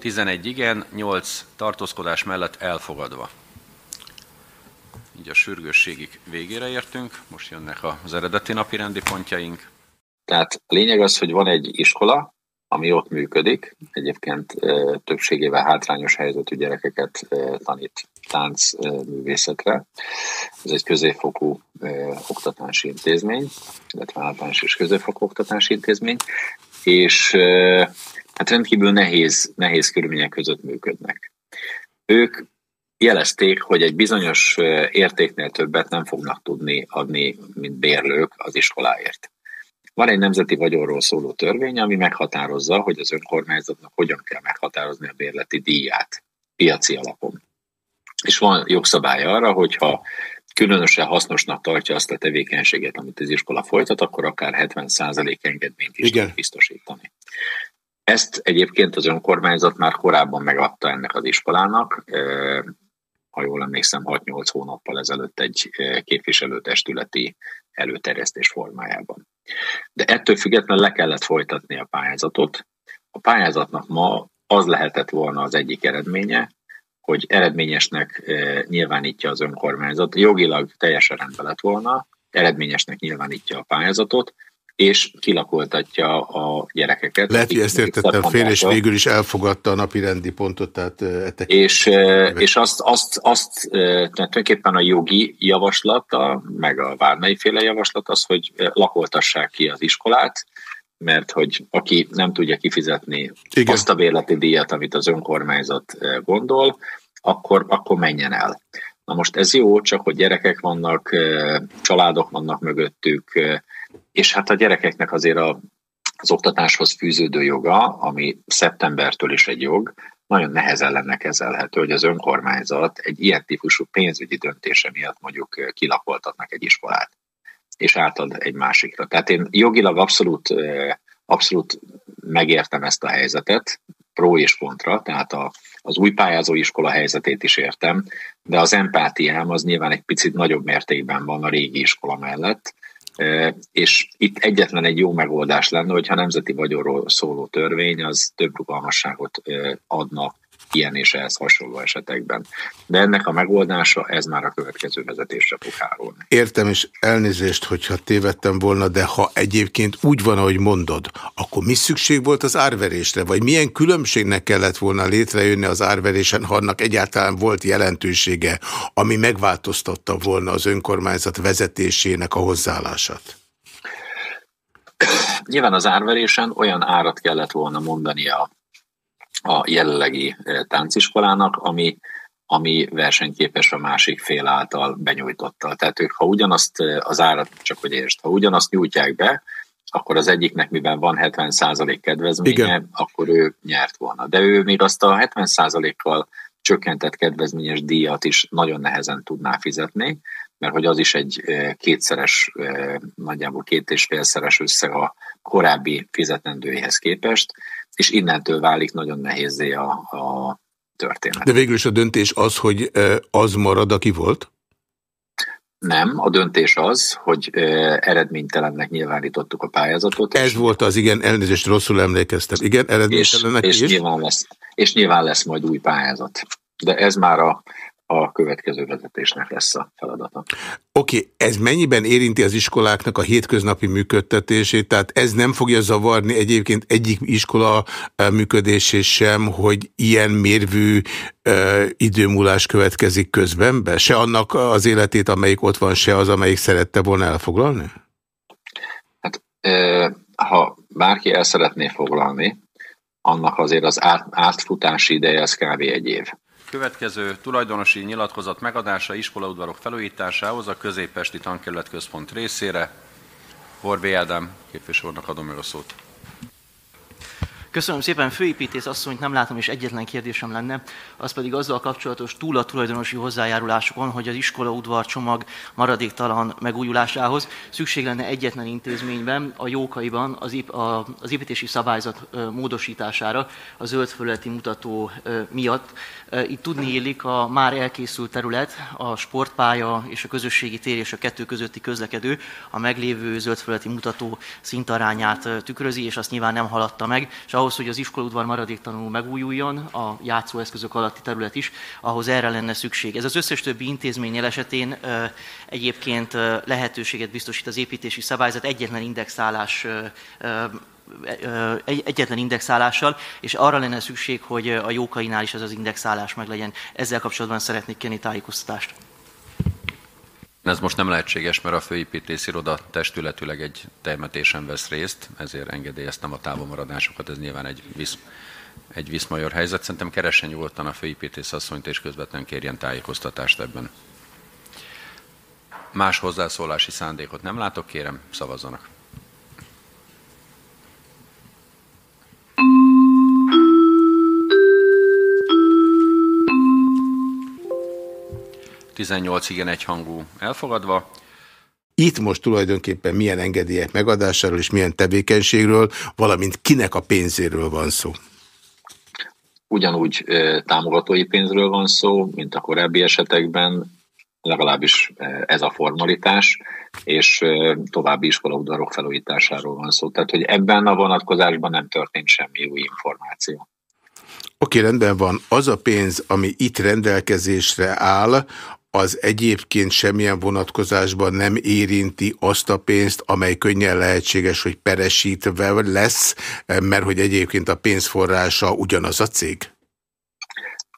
11 igen, 8 tartózkodás mellett elfogadva. így a sürgősségig végére értünk, most jönnek az eredeti napi rendi pontjaink. Tehát lényeg az, hogy van egy iskola, ami ott működik, egyébként többségével hátrányos helyzetű gyerekeket tanít táncművészetre. Ez egy középfokú oktatási intézmény, illetve általános és középfokú oktatási intézmény, és hát rendkívül nehéz, nehéz körülmények között működnek. Ők jelezték, hogy egy bizonyos értéknél többet nem fognak tudni adni, mint bérlők az iskoláért. Van egy nemzeti vagyonról szóló törvény, ami meghatározza, hogy az önkormányzatnak hogyan kell meghatározni a bérleti díját piaci alapon. És van jogszabály arra, hogyha különösen hasznosnak tartja azt a tevékenységet, amit az iskola folytat, akkor akár 70% engedményt is tud biztosítani. Ezt egyébként az önkormányzat már korábban megadta ennek az iskolának, ha jól emlékszem, 6-8 hónappal ezelőtt egy képviselőtestületi előterjesztés formájában. De ettől függetlenül le kellett folytatni a pályázatot. A pályázatnak ma az lehetett volna az egyik eredménye, hogy eredményesnek nyilvánítja az önkormányzat, jogilag teljesen rendben lett volna, eredményesnek nyilvánítja a pályázatot, és kilakoltatja a gyerekeket. Lehet, hogy ezt értettem fél, és végül is elfogadta a napi rendi pontot. Tehát, ettek és, és azt, azt, azt tulajdonképpen a jogi javaslata, meg a vármely féle javaslat az, hogy lakoltassák ki az iskolát, mert hogy aki nem tudja kifizetni Igen. azt a bérleti díjat, amit az önkormányzat gondol, akkor, akkor menjen el. Na most ez jó, csak hogy gyerekek vannak, családok vannak mögöttük, és hát a gyerekeknek azért a, az oktatáshoz fűződő joga, ami szeptembertől is egy jog, nagyon nehezen lenne kezelhető, hogy az önkormányzat egy ilyen típusú pénzügyi döntése miatt mondjuk kilakoltatnak egy iskolát, és átad egy másikra. Tehát én jogilag abszolút, abszolút megértem ezt a helyzetet, pro és kontra, tehát a, az új pályázó iskola helyzetét is értem, de az empátiám az nyilván egy picit nagyobb mértékben van a régi iskola mellett, és itt egyetlen egy jó megoldás lenne, hogyha nemzeti vagyonról szóló törvény az több rugalmasságot adna ilyen és ehhez hasonló esetekben. De ennek a megoldása, ez már a következő vezetésre fog hárulni. Értem, és elnézést, hogyha tévedtem volna, de ha egyébként úgy van, ahogy mondod, akkor mi szükség volt az árverésre? Vagy milyen különbségnek kellett volna létrejönni az árverésen, ha annak egyáltalán volt jelentősége, ami megváltoztatta volna az önkormányzat vezetésének a hozzáállását? Nyilván az árverésen olyan árat kellett volna mondania a jelenlegi eh, tánciskolának, ami, ami versenyképes a másik fél által benyújtotta. Tehát ők, ha ugyanazt az árat, csak hogy értsd, ha ugyanazt nyújtják be, akkor az egyiknek, mivel van 70% kedvezménye, Igen. akkor ő nyert volna. De ő még azt a 70%-kal csökkentett kedvezményes díjat is nagyon nehezen tudná fizetni, mert hogy az is egy kétszeres, nagyjából két és félszeres összeg a korábbi fizetendőihez képest, és innentől válik nagyon nehézé a, a történet. De végül is a döntés az, hogy az marad, aki volt? Nem, a döntés az, hogy eredménytelennek nyilvánítottuk a pályázatot. Ez volt az, igen, elnézést rosszul emlékeztem. Igen, eredménytelennek és, és, nyilván lesz, és nyilván lesz majd új pályázat. De ez már a a következő vezetésnek lesz a feladata. Oké, okay, ez mennyiben érinti az iskoláknak a hétköznapi működtetését? Tehát ez nem fogja zavarni egyébként egyik iskola eh, működését sem, hogy ilyen mérvű uh, időmúlás következik közben be? Se annak az életét, amelyik ott van, se az, amelyik szerette volna elfoglalni? Hát, uh, ha bárki el szeretné foglalni, annak azért az át, átfutási ideje az kb. egy év. Következő tulajdonosi nyilatkozat megadása iskolaudvarok felújításához a középesti tankerület központ részére. Borbé Ádám képviselőnek adom meg a szót. Köszönöm szépen, főépítész asszonyt nem látom, és egyetlen kérdésem lenne, az pedig azzal kapcsolatos túl a tulajdonosi hozzájárulásokon, hogy az iskola udvar csomag maradéktalan megújulásához szükség lenne egyetlen intézményben, a Jókaiban az, a, az építési szabályzat módosítására a zöld mutató miatt. Itt tudni illik a már elkészült terület, a sportpálya és a közösségi tér és a kettő közötti közlekedő a meglévő zöld felületi mutató szintarányát tükrözi, és azt nyilván nem haladta meg, és ahhoz, hogy az iskolaudvar maradéktalanul megújuljon, a játszóeszközök alatti terület is, ahhoz erre lenne szükség. Ez az összes többi intézménynél esetén egyébként lehetőséget biztosít az építési szabályzat egyetlen indexálás egyetlen indexálással, és arra lenne szükség, hogy a jókainál is ez az indexálás meg legyen. Ezzel kapcsolatban szeretnék kérni tájékoztatást. Ez most nem lehetséges, mert a főépítész iroda testületüleg egy temetésen vesz részt, ezért engedélyeztem a távolmaradásokat, ez nyilván egy, visz, egy viszmajor helyzet. Szerintem keressen nyugodtan a főépítész asszonyt, és közvetlenül kérjen tájékoztatást ebben. Más hozzászólási szándékot nem látok, kérem, szavazzanak. 18 igen egyhangú elfogadva. Itt most tulajdonképpen milyen engedélyek megadásáról és milyen tevékenységről, valamint kinek a pénzéről van szó? Ugyanúgy támogatói pénzről van szó, mint a korábbi esetekben, legalábbis ez a formalitás, és további iskolaudvarok felújításáról van szó. Tehát, hogy ebben a vonatkozásban nem történt semmi új információ. Oké, rendben van. Az a pénz, ami itt rendelkezésre áll, az egyébként semmilyen vonatkozásban nem érinti azt a pénzt, amely könnyen lehetséges, hogy peresítve lesz, mert hogy egyébként a pénzforrása ugyanaz a cég?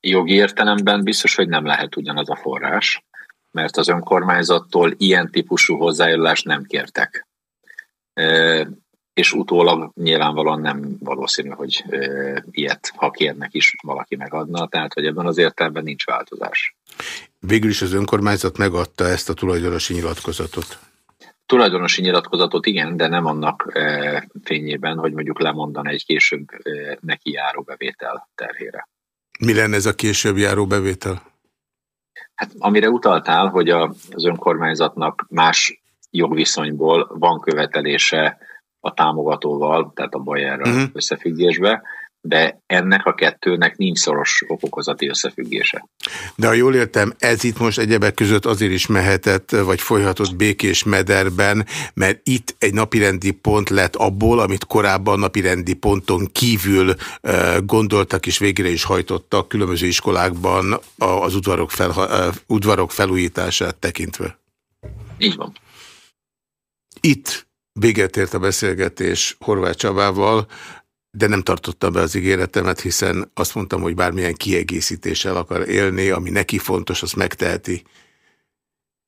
Jogi értelemben biztos, hogy nem lehet ugyanaz a forrás, mert az önkormányzattól ilyen típusú hozzájárulást nem kértek. És utólag nyilvánvalóan nem valószínű, hogy ilyet, ha kérnek is, valaki megadna, tehát hogy ebben az értelemben nincs változás. Végül is az önkormányzat megadta ezt a tulajdonosi nyilatkozatot. Tulajdonosi nyilatkozatot igen, de nem annak e, fényében, hogy mondjuk lemondan egy később e, neki járó bevétel terhére. Mi lenne ez a később járó bevétel? Hát amire utaltál, hogy a, az önkormányzatnak más jogviszonyból van követelése a támogatóval, tehát a Bajerrel uh-huh. összefüggésbe, de ennek a kettőnek nincs szoros okokozati összefüggése. De ha jól értem, ez itt most egyebek között azért is mehetett, vagy folyhatott békés mederben, mert itt egy napirendi pont lett abból, amit korábban napirendi ponton kívül gondoltak és végre is hajtottak különböző iskolákban az udvarok, fel, udvarok felújítását tekintve. Így van. Itt véget ért a beszélgetés Horváth Csabával, de nem tartottam be az ígéretemet, hiszen azt mondtam, hogy bármilyen kiegészítéssel akar élni, ami neki fontos, azt megteheti.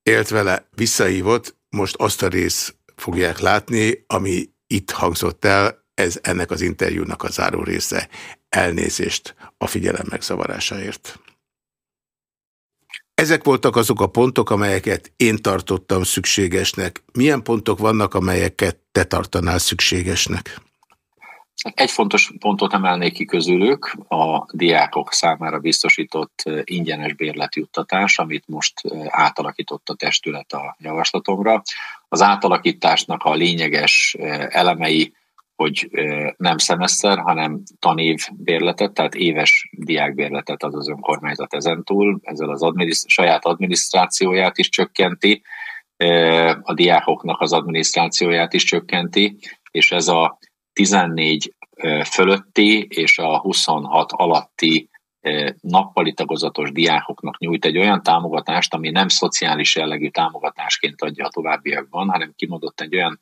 Élt vele, visszahívott, most azt a rész fogják látni, ami itt hangzott el, ez ennek az interjúnak a záró része. Elnézést a figyelem megzavarásáért. Ezek voltak azok a pontok, amelyeket én tartottam szükségesnek. Milyen pontok vannak, amelyeket te tartanál szükségesnek? Egy fontos pontot emelnék ki közülük, a diákok számára biztosított ingyenes bérletjuttatás, amit most átalakított a testület a javaslatomra. Az átalakításnak a lényeges elemei, hogy nem szemeszter, hanem tanév bérletet, tehát éves diákbérletet ad az önkormányzat ezentúl, ezzel az adminiszt- saját adminisztrációját is csökkenti, a diákoknak az adminisztrációját is csökkenti, és ez a 14 fölötti és a 26 alatti nappali tagozatos diákoknak nyújt egy olyan támogatást, ami nem szociális jellegű támogatásként adja a továbbiakban, hanem kimondott egy olyan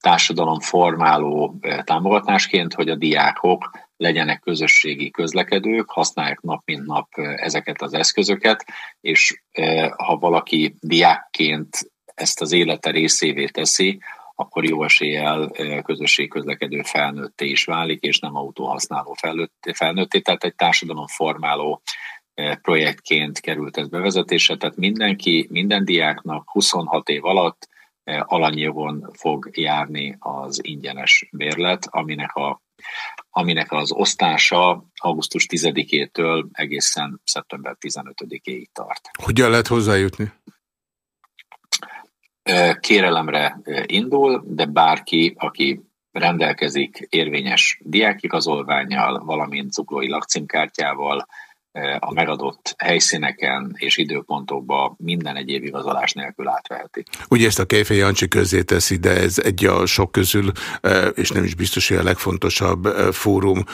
társadalom formáló támogatásként, hogy a diákok legyenek közösségi közlekedők, használják nap mint nap ezeket az eszközöket, és ha valaki diákként ezt az élete részévé teszi, akkor jó eséllyel közösségközlekedő felnőtté is válik, és nem autóhasználó felnőtté. Tehát egy társadalom formáló projektként került ez bevezetésre, tehát mindenki, minden diáknak 26 év alatt alanyi jogon fog járni az ingyenes bérlet, aminek, a, aminek az osztása augusztus 10-től egészen szeptember 15-ig tart. Hogyan lehet hozzájutni? Kérelemre indul, de bárki, aki rendelkezik érvényes diákigazolványjal, valamint zuglói lakcímkártyával, a megadott helyszíneken és időpontokban minden egyéb igazolás nélkül átveheti. Ugye ezt a Kejfej Jancsi közé teszi, de ez egy a sok közül, és nem is biztos, hogy a legfontosabb fórum.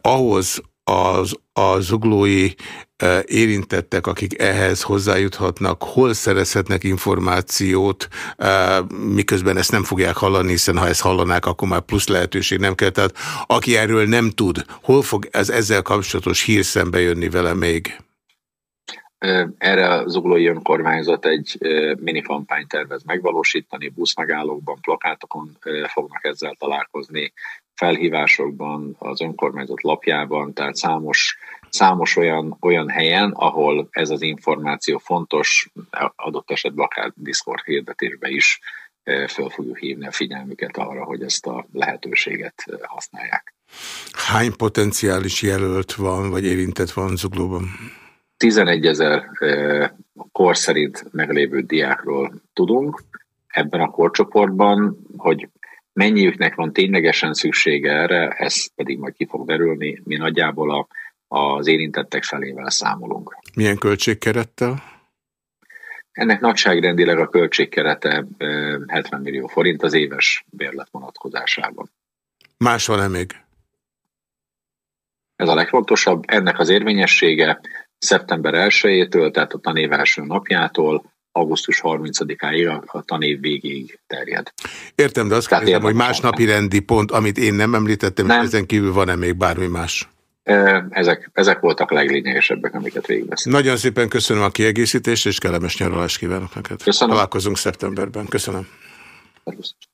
Ahhoz az, a zuglói e, érintettek, akik ehhez hozzájuthatnak, hol szerezhetnek információt, e, miközben ezt nem fogják hallani, hiszen ha ezt hallanák, akkor már plusz lehetőség nem kell. Tehát aki erről nem tud, hol fog ez ezzel kapcsolatos hír szembe jönni vele még? Erre a zuglói önkormányzat egy mini kampányt tervez megvalósítani, buszmegállókban, plakátokon fognak ezzel találkozni, felhívásokban, az önkormányzat lapjában, tehát számos, számos olyan, olyan helyen, ahol ez az információ fontos, adott esetben akár Discord hirdetésbe is föl fogjuk hívni a figyelmüket arra, hogy ezt a lehetőséget használják. Hány potenciális jelölt van, vagy érintett van Zuglóban? 11 ezer kor szerint meglévő diákról tudunk ebben a korcsoportban, hogy mennyiüknek van ténylegesen szüksége erre, ez pedig majd ki fog derülni. Mi nagyjából a, az érintettek felével számolunk. Milyen költségkerettel? Ennek nagyságrendileg a költségkerete 70 millió forint az éves bérlet vonatkozásában. Más van-e még? Ez a legfontosabb. Ennek az érvényessége szeptember 1-től, tehát a tanév első napjától augusztus 30-áig a tanév végéig terjed. Értem, de azt Tehát kérdezem, hogy más napi rendi pont, amit én nem említettem, nem. ezen kívül van-e még bármi más? Ezek, ezek voltak a leglényegesebbek, amiket végigbeszéltem. Nagyon szépen köszönöm a kiegészítést, és kellemes nyaralást kívánok neked. Köszönöm. Találkozunk szeptemberben. Köszönöm. Köszönöm.